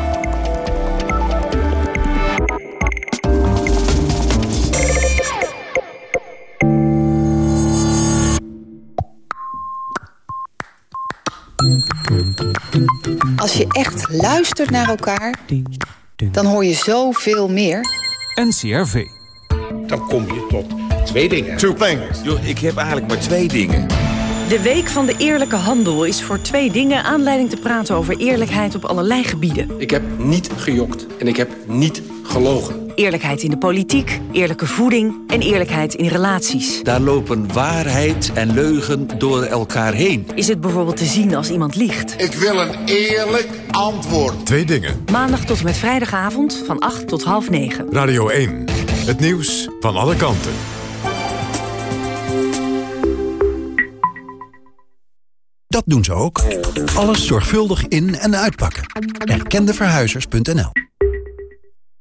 Als je echt luistert naar elkaar, dan hoor je zoveel meer. NCRV. Dan kom je tot twee dingen. Two things. Yo, ik heb eigenlijk maar twee dingen. De Week van de Eerlijke Handel is voor twee dingen aanleiding te praten over eerlijkheid op allerlei gebieden. Ik heb niet gejokt en ik heb niet gelogen. Eerlijkheid in de politiek, eerlijke voeding en eerlijkheid in relaties. Daar lopen waarheid en leugen door elkaar heen. Is het bijvoorbeeld te zien als iemand liegt? Ik wil een eerlijk antwoord. Twee dingen. Maandag tot en met vrijdagavond van 8 tot half 9. Radio 1. Het nieuws van alle kanten. Dat doen ze ook. Alles zorgvuldig in- en uitpakken. Erkendeverhuizers.nl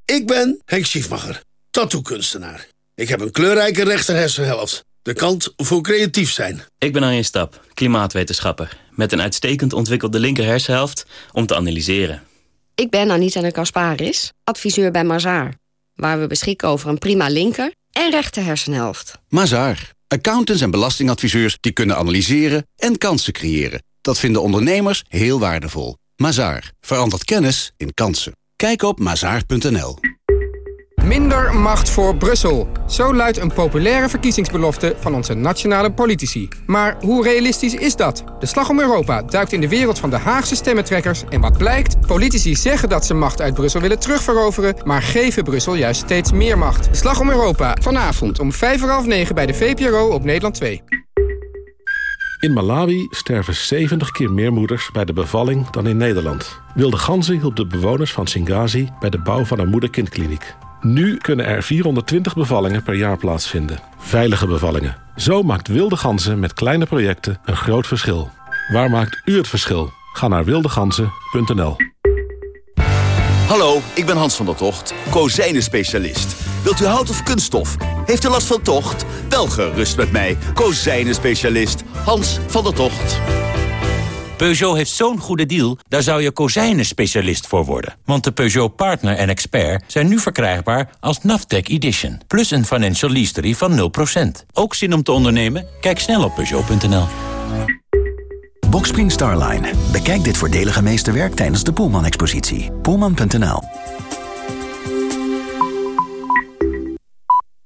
Ik ben Henk Schiefmacher, tattoo-kunstenaar. Ik heb een kleurrijke rechterhersenhelft. De kant voor creatief zijn. Ik ben Arjen Stap, klimaatwetenschapper. Met een uitstekend ontwikkelde linkerhersenhelft om te analyseren. Ik ben Anita de Kasparis, adviseur bij Mazaar. Waar we beschikken over een prima linker en rechter hersenhelft. Mazaar. Accountants en belastingadviseurs die kunnen analyseren en kansen creëren. Dat vinden ondernemers heel waardevol. Mazaar. Verandert kennis in kansen. Kijk op mazaar.nl. Minder macht voor Brussel. Zo luidt een populaire verkiezingsbelofte van onze nationale politici. Maar hoe realistisch is dat? De Slag om Europa duikt in de wereld van de Haagse stemmentrekkers... en wat blijkt? Politici zeggen dat ze macht uit Brussel willen terugveroveren... maar geven Brussel juist steeds meer macht. De Slag om Europa, vanavond om vijf voor half negen bij de VPRO op Nederland 2. In Malawi sterven 70 keer meer moeders bij de bevalling dan in Nederland. Wilde Ganzen hielp de bewoners van Singazi bij de bouw van een moeder-kindkliniek. Nu kunnen er 420 bevallingen per jaar plaatsvinden. Veilige bevallingen. Zo maakt Wilde Ganzen met kleine projecten een groot verschil. Waar maakt u het verschil? Ga naar wildeganzen.nl. Hallo, ik ben Hans van der Tocht, kozijnen-specialist. Wilt u hout of kunststof? Heeft u last van tocht? Wel gerust met mij, kozijnen-specialist Hans van der Tocht. Peugeot heeft zo'n goede deal, daar zou je kozijnen-specialist voor worden. Want de Peugeot Partner en Expert zijn nu verkrijgbaar als Naftec Edition. Plus een financial leasery van 0%. Ook zin om te ondernemen? Kijk snel op Peugeot.nl. Boxspring Starline. Bekijk dit voordelige meesterwerk tijdens de Poelman-expositie. Poelman.nl